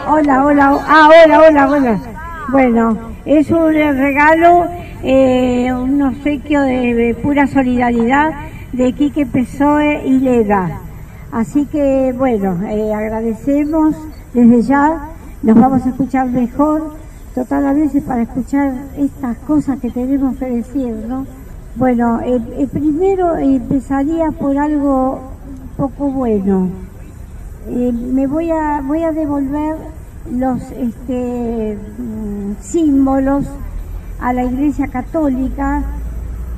Hola, hola, ah, hola, hola, hola. Bueno, es un regalo, eh, un obsequio de, pura solidaridad de Quique Pesoe y Lega. Así que, bueno, eh, agradecemos desde ya, nos vamos a escuchar mejor, total a veces para escuchar estas cosas que tenemos que decir, ¿no? Bueno, eh, eh, primero empezaría por algo poco bueno. Eh, me voy a voy a devolver los este, mm, símbolos a la Iglesia Católica,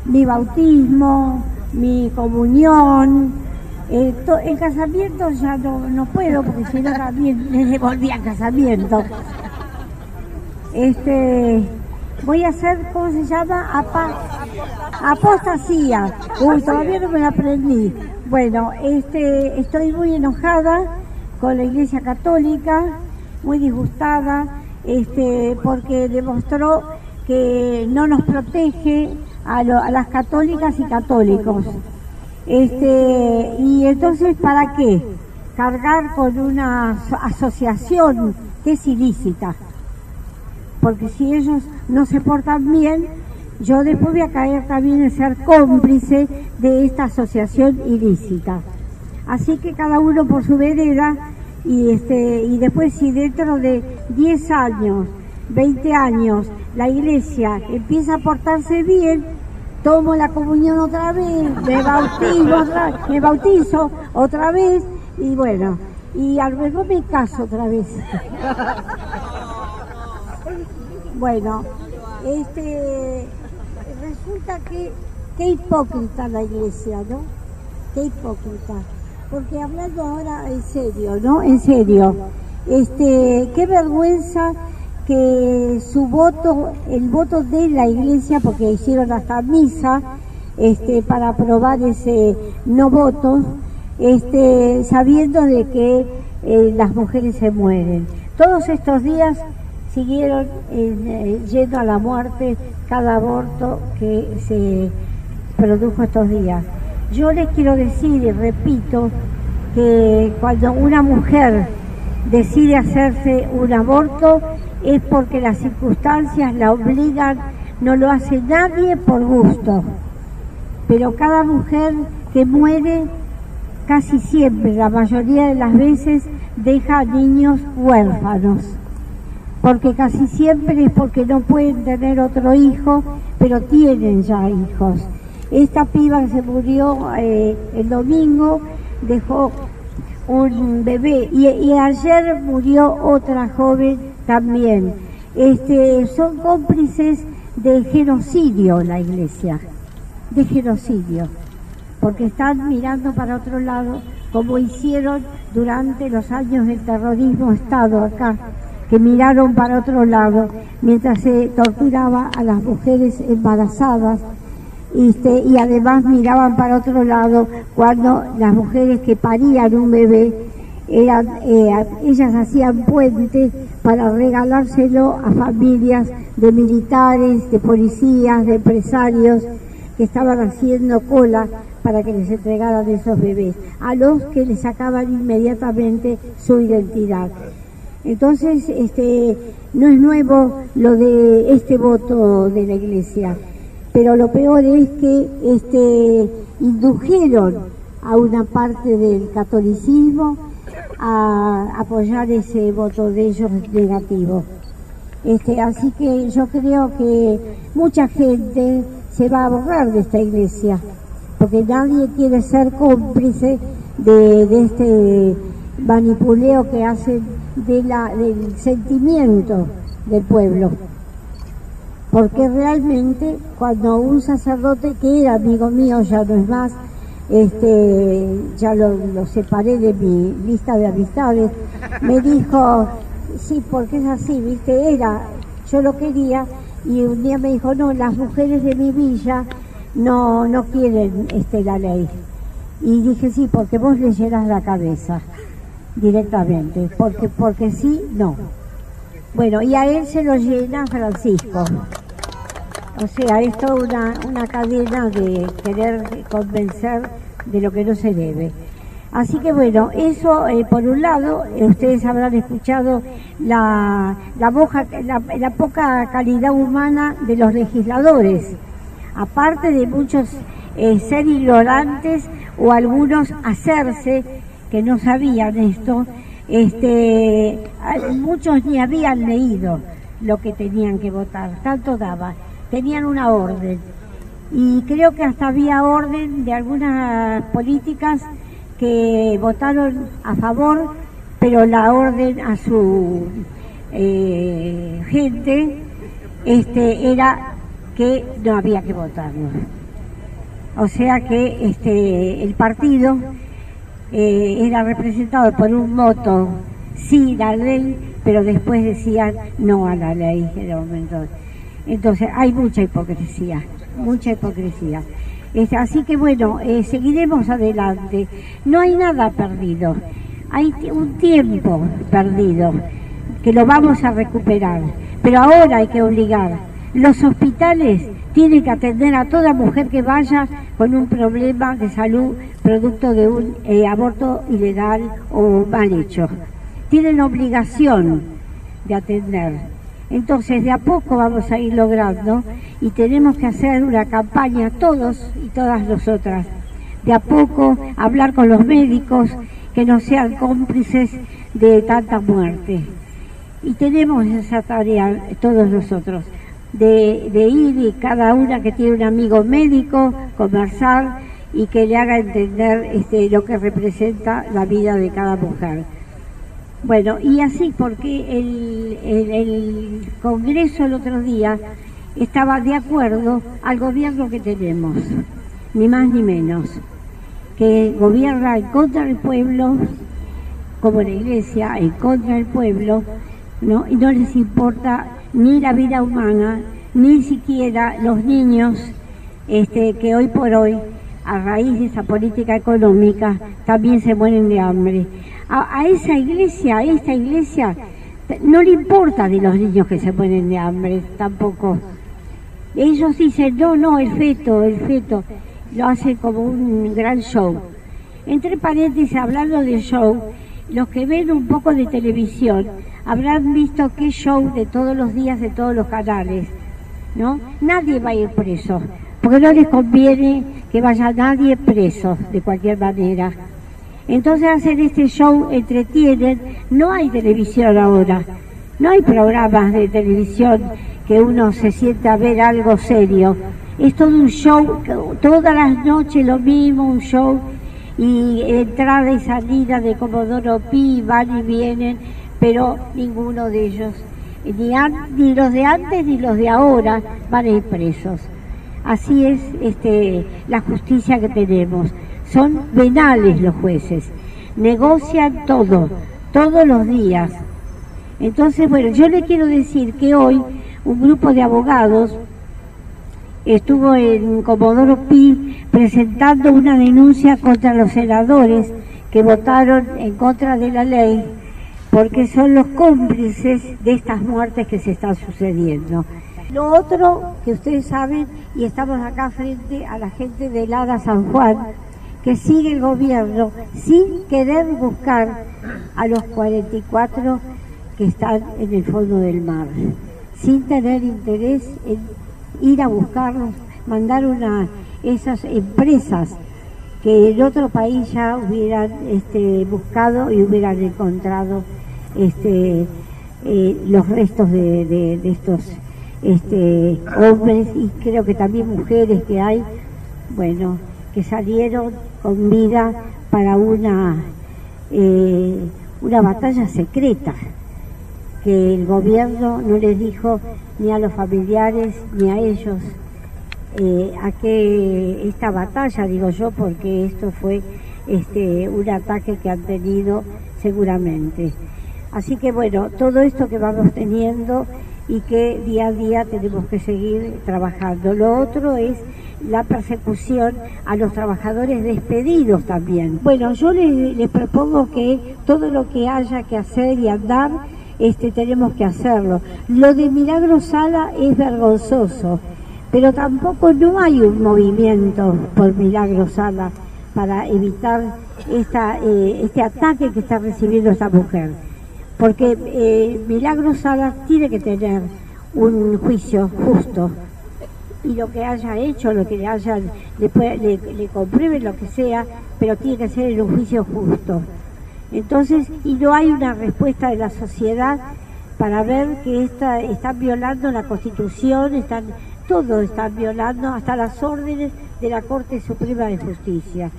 mi bautismo, mi comunión. Eh, el casamiento ya no, puedo porque si no también les devolví al casamiento. Este, voy a hacer, ¿cómo se llama? Apa- apostasía. Todavía no me la aprendí. Bueno, este, estoy muy enojada con la Iglesia Católica, muy disgustada, este, porque demostró que no nos protege a, a las católicas y católicos. Este, y entonces, ¿para qué? Cargar con una aso- asociación que es ilícita. Porque si ellos no se portan bien, yo después voy a caer también en ser cómplice de esta asociación ilícita. Así que cada uno por su vereda y este y después si dentro de 10 años, 20 años la iglesia empieza a portarse bien, tomo la comunión otra vez, me bautizo otra, me bautizo otra vez y bueno, y a lo mejor me caso otra vez. Bueno, este resulta que qué hipócrita la iglesia, ¿no? Qué hipócrita. Porque hablando ahora en serio, ¿no? En serio. Este, qué vergüenza que su voto, el voto de la iglesia, porque hicieron hasta misa, este, para aprobar ese no voto, este, sabiendo de que eh, las mujeres se mueren. Todos estos días siguieron eh, yendo a la muerte cada aborto que se produjo estos días. Yo les quiero decir y repito que cuando una mujer decide hacerse un aborto es porque las circunstancias la obligan, no lo hace nadie por gusto. Pero cada mujer que muere, casi siempre, la mayoría de las veces, deja niños huérfanos. porque casi siempre es porque no pueden tener otro hijo, pero tienen ya hijos. Esta piba se murió eh, el domingo dejó un bebé y, y ayer murió otra joven también. Este, son cómplices de genocidio la iglesia, de genocidio, porque están mirando para otro lado como hicieron durante los años del terrorismo Estado acá, que miraron para otro lado mientras se torturaba a las mujeres embarazadas este, y además miraban para otro lado cuando las mujeres que parían un bebé eran, eh, ellas hacían puentes para regalárselo a familias de militares, de policías, de empresarios que estaban haciendo cola para que les entregaran esos bebés, a los que les sacaban inmediatamente su identidad. Entonces, este, no es nuevo lo de este voto de la Iglesia, pero lo peor es que este, indujeron a una parte del catolicismo a apoyar ese voto de ellos negativo. Este, así que yo creo que mucha gente se va a borrar de esta iglesia, porque nadie quiere ser cómplice de, este manipuleo que hacen del sentimiento del pueblo. Porque realmente cuando un sacerdote que era amigo mío, ya no es más, este, ya lo, lo separé de mi lista de amistades, me dijo, sí, porque es así, viste, era, yo lo quería, y un día me dijo, no, las mujeres de mi villa no, no quieren este, la ley. Y dije, sí, porque vos le llenas la cabeza directamente, porque, porque sí, no. Bueno, y a él se lo llena Francisco. O sea, es toda una, una cadena de querer convencer de lo que no se debe. Así que bueno, eso eh, por un lado, eh, ustedes habrán escuchado la, la, boja- la- poca calidad humana de los legisladores, aparte de muchos eh, ser ignorantes o algunos hacerse que no sabían esto, este, muchos ni habían leído lo que tenían que votar, tanto daba, tenían una orden. Y creo que hasta había orden de algunas políticas que votaron a favor, pero la orden a su eh, gente este, era que no había que votarlo. O sea que este, el partido eh, era representado por un voto sí la ley, pero después decían no a la ley en el momento. Entonces hay mucha hipocresía, mucha hipocresía. Así que bueno, eh, seguiremos adelante. No hay nada perdido, hay un tiempo perdido que lo vamos a recuperar, pero ahora hay que obligar. Los hospitales tienen que atender a toda mujer que vaya con un problema de salud producto de un eh, aborto ilegal o mal hecho. Tienen obligación de atender. Entonces, de a poco vamos a ir logrando y tenemos que hacer una campaña, todos y todas nosotras, de a poco hablar con los médicos que no sean cómplices de tanta muerte. Y tenemos esa tarea todos nosotros, de, ir y cada una que tiene un amigo médico, conversar y que le haga entender este, lo que representa la vida de cada mujer. Bueno, y así porque el, el, Congreso el otro día estaba de acuerdo al gobierno que tenemos, ni más ni menos, que gobierna en contra del pueblo, como la iglesia, en contra del pueblo, ¿no? y no les importa ni la vida humana, ni siquiera los niños este, que hoy por hoy, a raíz de esa política económica, también se mueren de hambre. A, esa iglesia, a esta iglesia, no le importa de los niños que se mueren de hambre, tampoco. Ellos dicen, no, no, el feto, el feto, lo hacen como un gran show. Entre paréntesis, hablando de show, los que ven un poco de televisión habrán visto qué show de todos los días de todos los canales, ¿no? Nadie va a ir preso, porque no les conviene que vaya nadie preso de cualquier manera. Entonces hacen este show, entretienen, no hay televisión ahora. No hay programas de televisión que uno se sienta a ver algo serio. Es todo un show, todas las noches lo mismo, un show y entrada y salida de Comodoro Pi, van y vienen, pero ninguno de ellos, ni, an- ni los de antes ni los de ahora, van a ir presos. Así es este, la justicia que tenemos. Son venales los jueces, negocian todo, todos los días. Entonces, bueno, yo le quiero decir que hoy un grupo de abogados estuvo en Comodoro Pi presentando una denuncia contra los senadores que votaron en contra de la ley porque son los cómplices de estas muertes que se están sucediendo. Lo otro que ustedes saben, y estamos acá frente a la gente del ADA San Juan, que sigue el gobierno sin querer buscar a los 44 que están en el fondo del mar, sin tener interés en ir a buscarlos, mandar una esas empresas que en otro país ya hubieran este, buscado y hubieran encontrado este, eh, los restos de, estos este, hombres y creo que también mujeres que hay, bueno, que salieron con vida para una, eh, una batalla secreta que el gobierno no les dijo ni a los familiares ni a ellos eh, a qué esta batalla, digo yo, porque esto fue este, un ataque que han tenido seguramente. Así que bueno, todo esto que vamos teniendo y que día a día tenemos que seguir trabajando. Lo otro es la persecución a los trabajadores despedidos también. Bueno, yo les, propongo que todo lo que haya que hacer y andar, este, tenemos que hacerlo. Lo de Milagro Sala es vergonzoso, pero tampoco no hay un movimiento por Milagro Sala para evitar esta, eh, este ataque que está recibiendo esta mujer. Porque eh, Milagro Sala tiene que tener un juicio justo y lo que haya hecho, lo que le hayan, pueda- le, comprueben lo que sea, pero tiene que ser en un juicio justo. Entonces, y no hay una respuesta de la sociedad para ver que esta, están violando la Constitución, están, todo están violando, hasta las órdenes de la Corte Suprema de Justicia.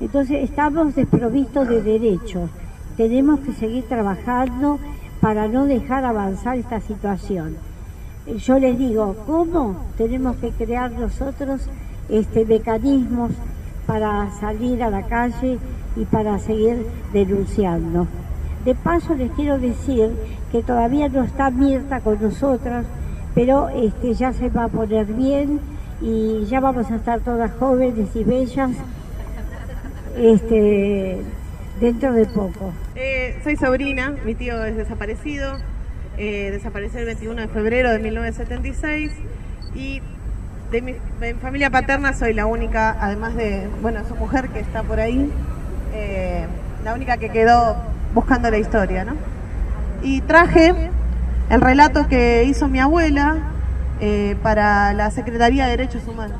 Entonces, estamos desprovistos de derechos. Tenemos que seguir trabajando para no dejar avanzar esta situación. Yo les digo, ¿cómo tenemos que crear nosotros este mecanismos para salir a la calle y para seguir denunciando? De paso les quiero decir que todavía no está Mirta con nosotras, pero este ya se va a poner bien y ya vamos a estar todas jóvenes y bellas este dentro de poco. Eh, soy sobrina, mi tío es desaparecido, eh, desapareció el 21 de febrero de 1976 y de mi, familia paterna soy la única, además de, bueno, su mujer que está por ahí, eh, la única que quedó buscando la historia, ¿no? Y traje el relato que hizo mi abuela para la Secretaría de Derechos Humanos.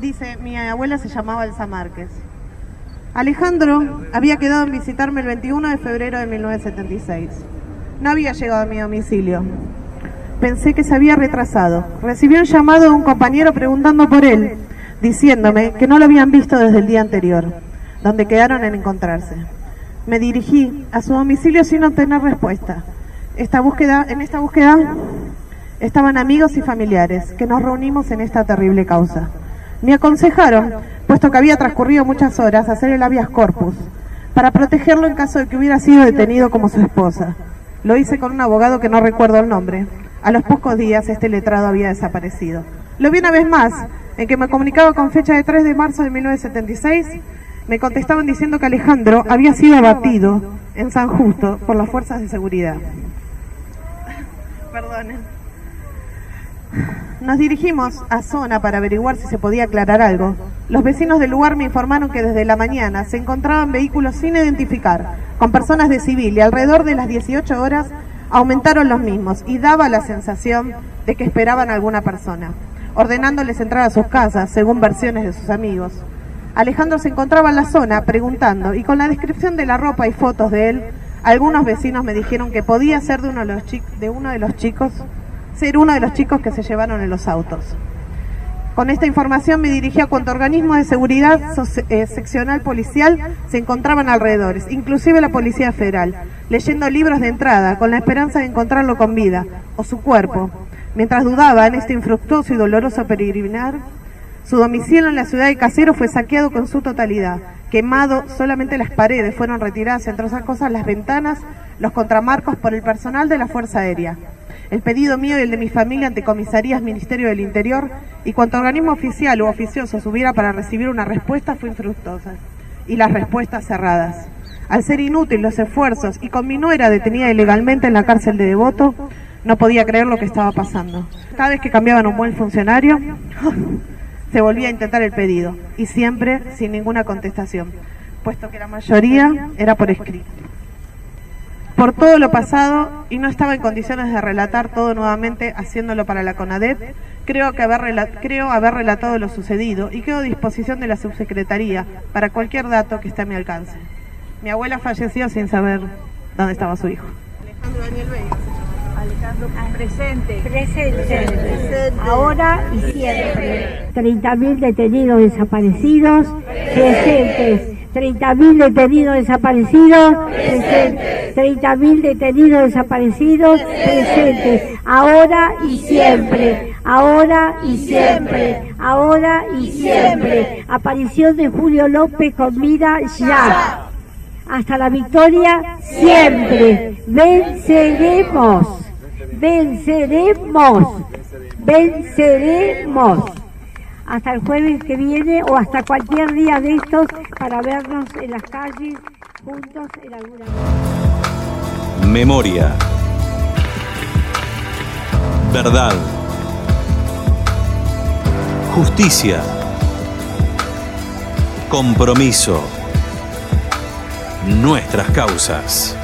Dice, mi abuela se llamaba Elsa Márquez. Alejandro había quedado en visitarme el 21 de febrero de 1976. No había llegado a mi domicilio. Pensé que se había retrasado. Recibí un llamado de un compañero preguntando por él, diciéndome que no lo habían visto desde el día anterior, donde quedaron en encontrarse. Me dirigí a su domicilio sin obtener respuesta. Esta búsqueda, en esta búsqueda estaban amigos y familiares que nos reunimos en esta terrible causa. Me aconsejaron, puesto que había transcurrido muchas horas, hacer el habeas corpus, para protegerlo en caso de que hubiera sido detenido como su esposa. Lo hice con un abogado que no recuerdo el nombre. A los pocos días este letrado había desaparecido. Lo vi una vez más, en que me comunicaba con fecha de 3 de marzo de 1976. Me contestaban diciendo que Alejandro había sido abatido en San Justo por las fuerzas de seguridad. Perdonen. Nos dirigimos a zona para averiguar si se podía aclarar algo. Los vecinos del lugar me informaron que desde la mañana se encontraban vehículos sin identificar, con personas de civil, y alrededor de las 18 horas aumentaron los mismos y daba la sensación de que esperaban a alguna persona, ordenándoles entrar a sus casas, según versiones de sus amigos. Alejandro se encontraba en la zona preguntando y con la descripción de la ropa y fotos de él, Algunos vecinos me dijeron que podía ser de uno de los, de uno de los chicos, ser uno de los chicos que se llevaron en los autos. Con esta información me dirigí a cuanto organismo de seguridad eh, seccional policial se encontraban alrededor, inclusive la Policía Federal, leyendo libros de entrada con la esperanza de encontrarlo con vida o su cuerpo. Mientras dudaba en este infructuoso y doloroso peregrinar, su domicilio en la ciudad de Casero fue saqueado con su totalidad, quemado, solamente las paredes fueron retiradas, entre otras cosas las ventanas, los contramarcos por el personal de la Fuerza Aérea. El pedido mío y el de mi familia ante comisarías, Ministerio del Interior y cuanto organismo oficial u oficioso subiera para recibir una respuesta fue infructuosa. Y las respuestas cerradas. Al ser inútil los esfuerzos y con mi nuera detenida ilegalmente en la cárcel de Devoto, no podía creer lo que estaba pasando. Cada vez que cambiaban un buen funcionario, se volvía a intentar el pedido y siempre sin ninguna contestación, puesto que la mayoría era por escrito por todo lo pasado y no estaba en condiciones de relatar todo nuevamente haciéndolo para la CONADEP, creo, que haber, creo haber relatado lo sucedido y quedo a disposición de la subsecretaría para cualquier dato que esté a mi alcance. Mi abuela falleció sin saber dónde estaba su hijo. Alejandro Daniel Vega. Alejandro, presente. Presente. Ahora y siempre. 30.000 detenidos desaparecidos, presentes. 30.000 detenidos desaparecidos, presentes. 30.000 detenidos desaparecidos, presentes. Ahora y siempre. Ahora y siempre. Ahora y siempre. Aparición de Julio López con vida ya. Hasta la victoria siempre. Venceremos. Venceremos. Venceremos. Hasta el jueves que viene o hasta cualquier día de estos para vernos en las calles juntos en alguna. Memoria. Verdad. Justicia. Compromiso. Nuestras causas.